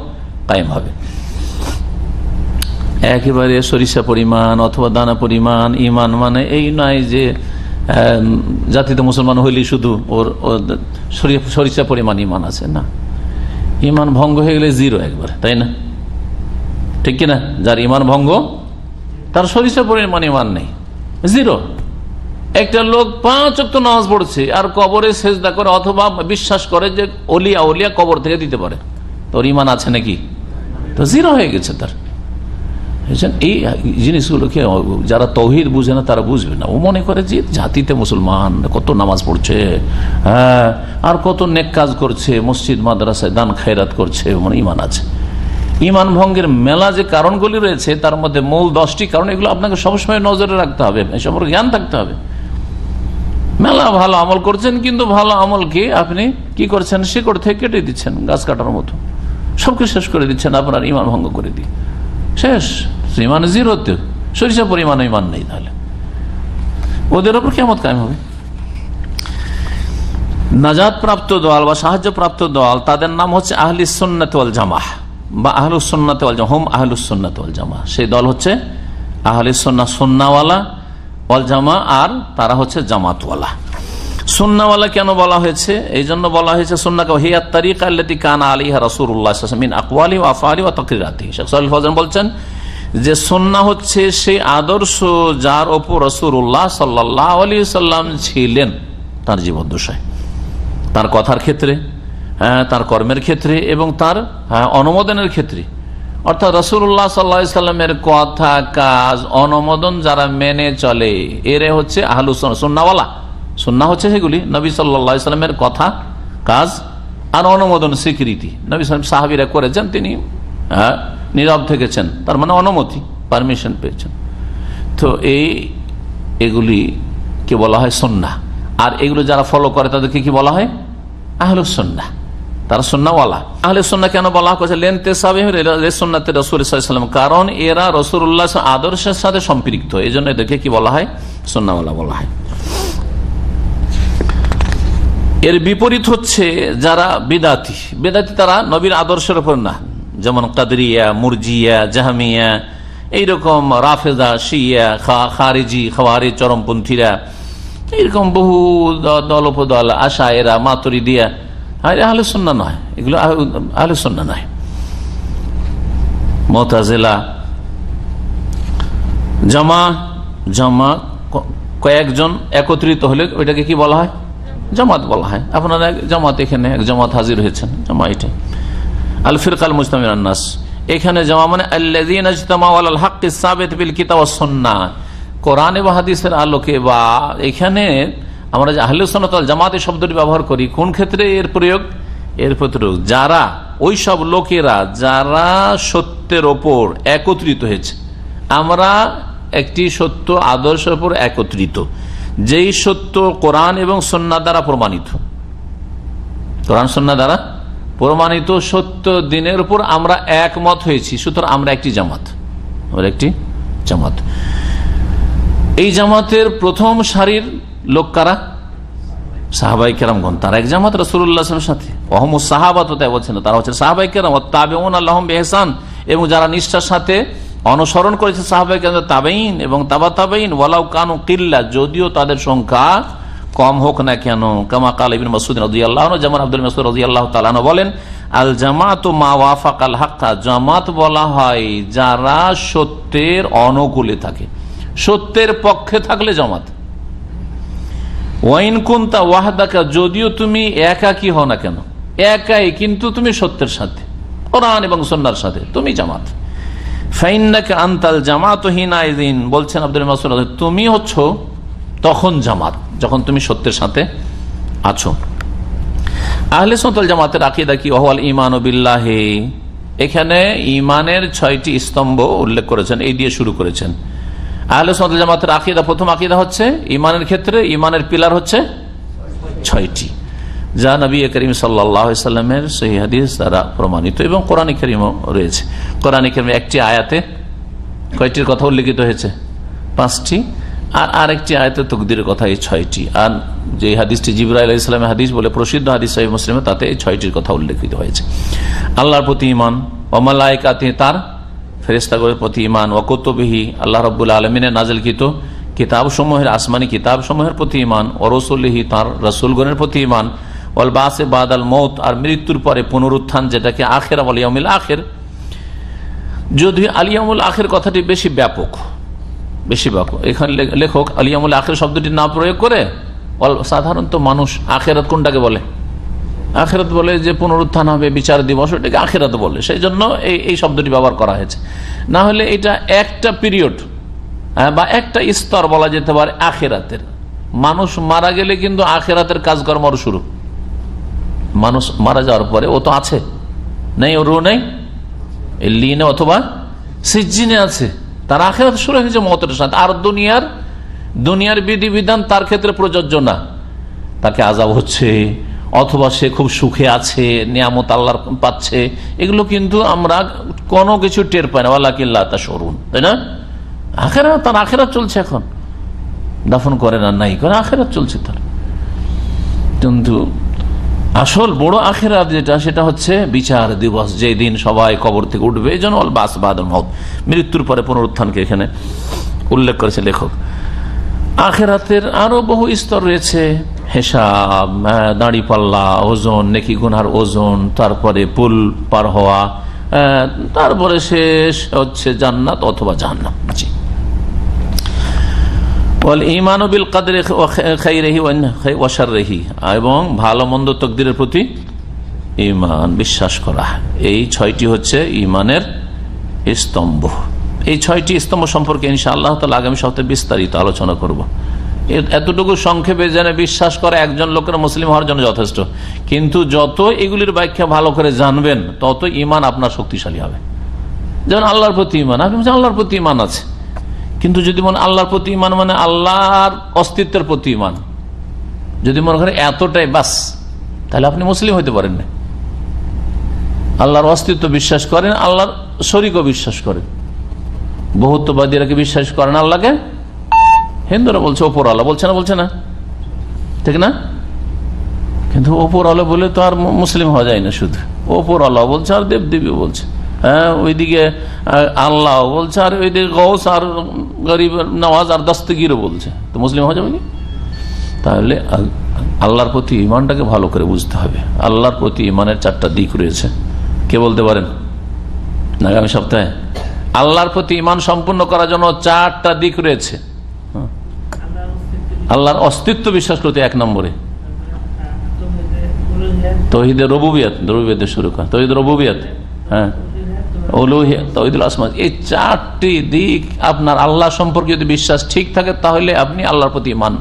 কায়েম হবে। একেবারে সরিষা পরিমাণ অথবা দানা পরিমাণ ইমান মানে এই নয় যে জাতিতে মুসলমান হইলে শুধু ওর সরিষা পরিমাণ ইমান আছে, না। ইমান ভঙ্গ হয়ে গেলে জিরো একবার, তাই না? ঠিক কিনা? যার ইমান ভঙ্গ, তার সরিষা পরিমাণ ইমান নেই, জিরো। একটা লোক পাঁচ অক্ট নামাজ পড়ছে, আর কবরে সেজদা করে অথবা বিশ্বাস করে যে অলিয়া অলিয়া কবর থেকে দিতে পারে। তোর ইমান আছে নাকি? তো জিরো হয়ে গেছে তার? এই জিনিসগুলোকে যারা তহিদ বুঝে না, তারা বুঝবে না। ও মনে করে যে জাতিতে মুসলমান, কত নামাজ পড়ছে হ্যাঁ আর কত নেক কাজ করছে, মসজিদ, মাদ্রাসায় দান, খায়রাত করছে মানে ইমান আছে। ইমান ভঙ্গের মেলা যে কারণগুলি রয়েছে, তার মধ্যে মূল দশটি কারণ, এগুলো আপনাকে সবসময় নজরে রাখতে হবে সম্পর্কে জ্ঞান থাকতে হবে। মেলা ভালো আমল করছেন, কিন্তু ভালো আমলকে আপনি কি করছেন? শিকড় থেকে কেটে দিচ্ছেন, গাছ কাটার মতো। সবকে শেষ করে দিচ্ছেন আপনার ইমান ভঙ্গ করে দিয়ে। শেষ ইমান জিরোতে সরিষা পরিমাণ ইমান নেই তাহলে। ওদের ওপর কেমন কায়েম হবে। নাজাদ প্রাপ্ত দল বা সাহায্য প্রাপ্ত দল, তাদের নাম হচ্ছে আহলি সুন্নাত ওয়াল জামাহ। বা ওয়াল জামা হোম আহলুস সুন্নাত জামা সেই দল হচ্ছে আহলি সন্না সুন্নাওয়ালা ওয়াল জামা আর তারা হচ্ছে জামাতওয়ালা। সুন্নাওয়ালা কেন বলা হয়েছে? এই জন্য বলা হয়েছে সুন্নাকে হিয়াত তারিক আল্লাতি কানা আলিহা রাসূলুল্লাহ মিন আকওয়ালি ওয়া আফআলি ওয়া তাকরিরাতি বলছেন যে সন্না হচ্ছে সেই আদর্শ যার ওপর রসুল্লাহ সাল্লাহ আলী সাল্লাম ছিলেন। তার জীবন জীবদ্দশায় তার কথার ক্ষেত্রে হ্যাঁ, তার কর্মের ক্ষেত্রে এবং তার হ্যাঁ, অনুমোদনের ক্ষেত্রে। অর্থাৎ রসুল্লাহ সাল্লা সাল্লামের কথা কাজ অনুমোদন যারা মেনে চলে এরে হচ্ছে আহলু সুন্নাওয়ালা। সুন্না হচ্ছে সেগুলি নবী সাল্লা সাল্লামের কথা কাজ আর অনুমোদন স্বীকৃতি। নবী সাল্লাম সাহাবিরা করেছেন তিনি হ্যাঁ, নীরব থেকেছেন। তার মানে অনুমতি পারমিশন পেয়েছেন। তো এই এগুলি এগুলিকে বলা হয় সন্না আর এগুলো যারা ফলো করে তাদেরকে কি বলা হয়? আহলুসন্না তারা সন্নাওয়ালা আহলে সন্না কেন বলা হয়েছে লেনতে সন্নাতে রসুলাম কারণ এরা রসুল্লাহ আদর্শের সাথে সম্পৃক্ত। এই জন্য এদেরকে কি বলা হয়? সন্নাওয়ালা বলা হয়। এর বিপরীত হচ্ছে যারা বিদাতি। বেদাতি তারা নবীর আদর্শের উপর না। যেমন কাদরিয়া, মুরজিয়া, জাহামিয়া, এইরকম রাফেদা শিয়া, খা, খারিজি, খাওয়ারি, চরমপন্থীরা, এইরকম বহু দল উপদল আশা এরা মাতুরি দিয়া আহলে সন্না নয়। এগুলো আহলে সন্না নয়। মতাজেলা, জামা জামা কয়েকজন একত্রিত হলে ওইটাকে কি বলা হয়? জামাত বলা হয়। আপনারা জামাত এখানে, এক জামাত হাজির হয়েছেন জামা এটাই আল ফিরকাল মুস্তামির আন্নাস। এখানে জামা মানে আল্লাযীনা ইজতামাউ আলাল হাক্কি সাবিত বিল কিতাব ওয়াস সুন্নাহ কোরআন এবং হাদিসের আলোকে বা এখানে আমরা যে আহলে সুন্নাত ওয়াল জামাতে শব্দটি ব্যবহার করি, কোন ক্ষেত্রে এর প্রয়োগ? এর প্রয়োগ যারা, ওই সব লোকেরা, যারা সত্যের ওপর একত্রিত হয়েছে। আমরা একটি সত্য আদর্শের ওপর একত্রিত। যেই সত্য কোরআন এবং সন্না দ্বারা প্রমাণিত। কোরআন সন্না দ্বারা প্রমাণিত সত্য দিনের উপর আমরা একমত হয়েছি। সুতরাং আমরা একটি জামাত। আমরা একটি জামাত। এই জামাতের প্রথম সারির লোক কারা? সাহাবাই কেরামগণ। তারা এক জামাত রসুল্লাহামের সাথে। অহমদ সাহাবাত তাই বলছেন তারা হচ্ছে সাহাবাই কেরাম। তাবেউন আল্লাহম বেহসান এবং যারা নিষ্ঠার সাথে অনুসরণ করেছে সাহাবাই কেরাম তাবেইন এবং তাবা তাবেইন ওয়ালাউ কানু কিল্লা, যদিও তাদের সংখ্যা কম হোক না কেন, কামা কাল ইবিন মাসুদ রাজি আল্লাহ যেমন আব্দুল মাসুদ রাজি আল্লাহ তালানো বলেন আল জামাত ও মা ওয়াফাক আল হাক্কা, জামাত বলা হয় যারা সত্যের অনুকূলে থাকে, সত্যের পক্ষে থাকলে জামাত। ওয়াইন কুন্তা ওয়াহাদাকা, যদিও তুমি একাকি হও না কেন, একাই, কিন্তু তুমি সত্যের সাথে, কোরআন এবং সন্ন্যার সাথে, তুমি জামাত। ফাইনাকে আন্তাল জামাত হিনাইদিন বলছেন আব্দুল মাসুদ তুমি হচ্ছ তখন জামাত, যখন তুমি সত্যের সাথে আছো। আহলে সন্তল জামাতের আকিদা কি? ওয়াল ইমান বিল্লাহে। এখানে ইমানের ছয়টি স্তম্ভ উল্লেখ করেছেন, এই দিয়ে শুরু করেছেন। আহলে সন্তল জামাতের আকিদা, প্রথম আকিদা হচ্ছে ইমানের ক্ষেত্রে ইমানের পিলার হচ্ছে ছয়টি। যা নবী করিম সাল্লামের সেই হাদিস দ্বারা প্রমাণিত এবং কোরআন করিমও রয়েছে। কোরআন করিম একটি আয়াতে কয়টির কথা উল্লেখিত হয়েছে? পাঁচটি। আর আরেকটি আয়তে তকদিরের কথা এই ছয়টি। আর যে হাদিসটি জিব্রাহ ইসলামের হাদিস বলে প্রসিদ্ধ হাদিস সাহেব মুসলিমে, তাতে এই ছয়টির কথা উল্লেখিত হয়েছে। আল্লাহর প্রতি ইমান অমালায়কাতে তার ফেরেস্তাগরের প্রতি ইমান ওকতবিহি আল্লাহ রব্বুল আলমিনের নাজলকৃত কিতাব সমূহের আসমানি কিতাব সমূহের প্রতি ইমান ওরসুল্লিহি তার রসুলগণের প্রতি ইমান ওল বাসে বাদ আল মৌত আর মৃত্যুর পরে পুনরুত্থান যেটাকে আখের আলিয়ামিল আখের। যদি আলিয়ামুল আখের কথাটি বেশি ব্যাপক বেশি ব্যাপক। এখানে লেখক আলিয়ামুল আখের শব্দটি না প্রয়োগ করে অল- সাধারণত মানুষ আখেরাত কোনটাকে বলে? আখেরাত বলে যে পুনরুত্থান হবে, বিচার দিবস, ওটাকে আখেরাত বলে। সেই জন্য এই এই শব্দটি ব্যবহার করা হয়েছে। না হলে এটা একটা পিরিয়ড বা একটা স্তর বলা যেতে পারে আখেরাতের। মানুষ মারা গেলে কিন্তু আখেরাতের কাজকর্ম শুরু। মানুষ মারা যাওয়ার পরে ও তো আছে। নেই ও রু নেই? লিনে অথবা সিজিনে আছে। তার আখেরাত শুরু হয়েছে মতের সাথে। আর দুনিয়ার দুনিয়ার বিধিবিধান তার ক্ষেত্রে প্রযোজ্য না। তাকে আজাব হচ্ছে, অথবা সে খুব সুখে আছে, নিয়ামত আল্লাহর পাচ্ছে। এগুলো কিন্তু আমরা কোনো কিছু টের পাই না। আল্লাহ তা সরুন তাই না? আখেরা তার আখেরা চলছে এখন। দাফন করে না, নাই করে, আখেরাত চলছে তার। কিন্তু আসল বড় আখেরাত যেটা, সেটা হচ্ছে বিচার দিবস। যে দিন সবাই কবর থেকে উঠবে, এই জন্য বাস বাদল মত। মৃত্যুর পরে পুনরুত্থানকে এখানে উল্লেখ করেছে লেখক। আখেরাতের আরও বহু স্তর রয়েছে। হেসাব দাঁড়ি পাল্লা, ওজন, নেকি গুনার ওজন, তারপরে পুল পার হওয়া তারপরে শেষ হচ্ছে জান্নাত অথবা জাহান্নাম। জি। ইমানবিল কাদের খাইরেহি ওয়াশাররেহি এবং ভালো মন্দ তকদিরের প্রতি ইমান বিশ্বাস করা। এই ছয়টি হচ্ছে ইমানের স্তম্ভ। এই ছয়টি স্তম্ভ সম্পর্কে ইনশা আল্লাহ তালা আগামী সপ্তাহে বিস্তারিত আলোচনা করব। এতটুকু সংক্ষেপে জেনে বিশ্বাস করে একজন লোকের মুসলিম হওয়ার জন্য যথেষ্ট। কিন্তু যত এগুলির ব্যাখ্যা ভালো করে জানবেন, তত ইমান আপনার শক্তিশালী হবে। যেমন আল্লাহর প্রতি ইমান আপনি আল্লাহর প্রতি ইমান আছে। কিন্তু যদি মনে আল্লাহর প্রতি ইমান মানে আল্লাহর অস্তিত্বের প্রতি ইমান। যদি মনে করেন এতটাই, বাস, তাহলে আপনি মুসলিম হইতে পারেন না। আল্লাহর অস্তিত্ব বিশ্বাস করেন, আল্লাহর শরিকও বিশ্বাস করেন। বহুত্ববাদীরা কি বিশ্বাস করেন আল্লাহকে? হিন্দুরা বলছে ওপর আল্লাহ বলছে না বলছে না। ঠিক না? কিন্তু ওপর আল্লাহ বলে তো আর মুসলিম হওয়া যায় না শুধু। ওপর আল্লাহ বলছে আর দেব দেবী বলছে। হ্যাঁ ওইদিকে আল্লাহ বলছে, আর ওইদিকে গৌস আর গরিব নওয়াজ আর দস্তগিরও বলছে। তো মুসলিম হওয়া যাবে তাহলে আল্লাহর প্রতি ইমানটাকে ভালো করে বুঝতে হবে। আল্লাহর প্রতি ইমানের চারটা দিক রয়েছে। কে বলতে পারেন? আগামী সপ্তাহে? আল্লাহর প্রতি ইমান সম্পূর্ণ করার জন্য চারটা দিক রয়েছে। আল্লাহর অস্তিত্ব বিশ্বাস করতে এক নম্বরে। তহিদের রবুবিয়াত রবুবিয়াতে শুরু করা। তহিদ রবুবিয়াত হ্যাঁ। এই চারটি দিক আপনার আল্লাহ সম্পর্কে যদি বিশ্বাস ঠিক থাকে তাহলে আপনি আল্লাহর প্রতি ইমান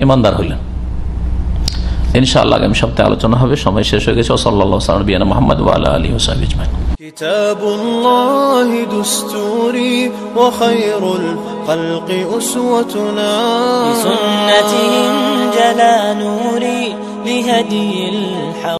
ইমানদার হইলেন ইনশাআল্লাহ আগামী সপ্তাহে আলোচনা হবে সময় শেষ হয়ে গেছে ওসল্লা সালাম বিয়ানা মোহাম্মদ ওয়ালা আলী ওসাহ ইজমাইন كتاب الله دستوري وخير الخلق أسوتنا بسنتهم جلا نوري لهدي الحق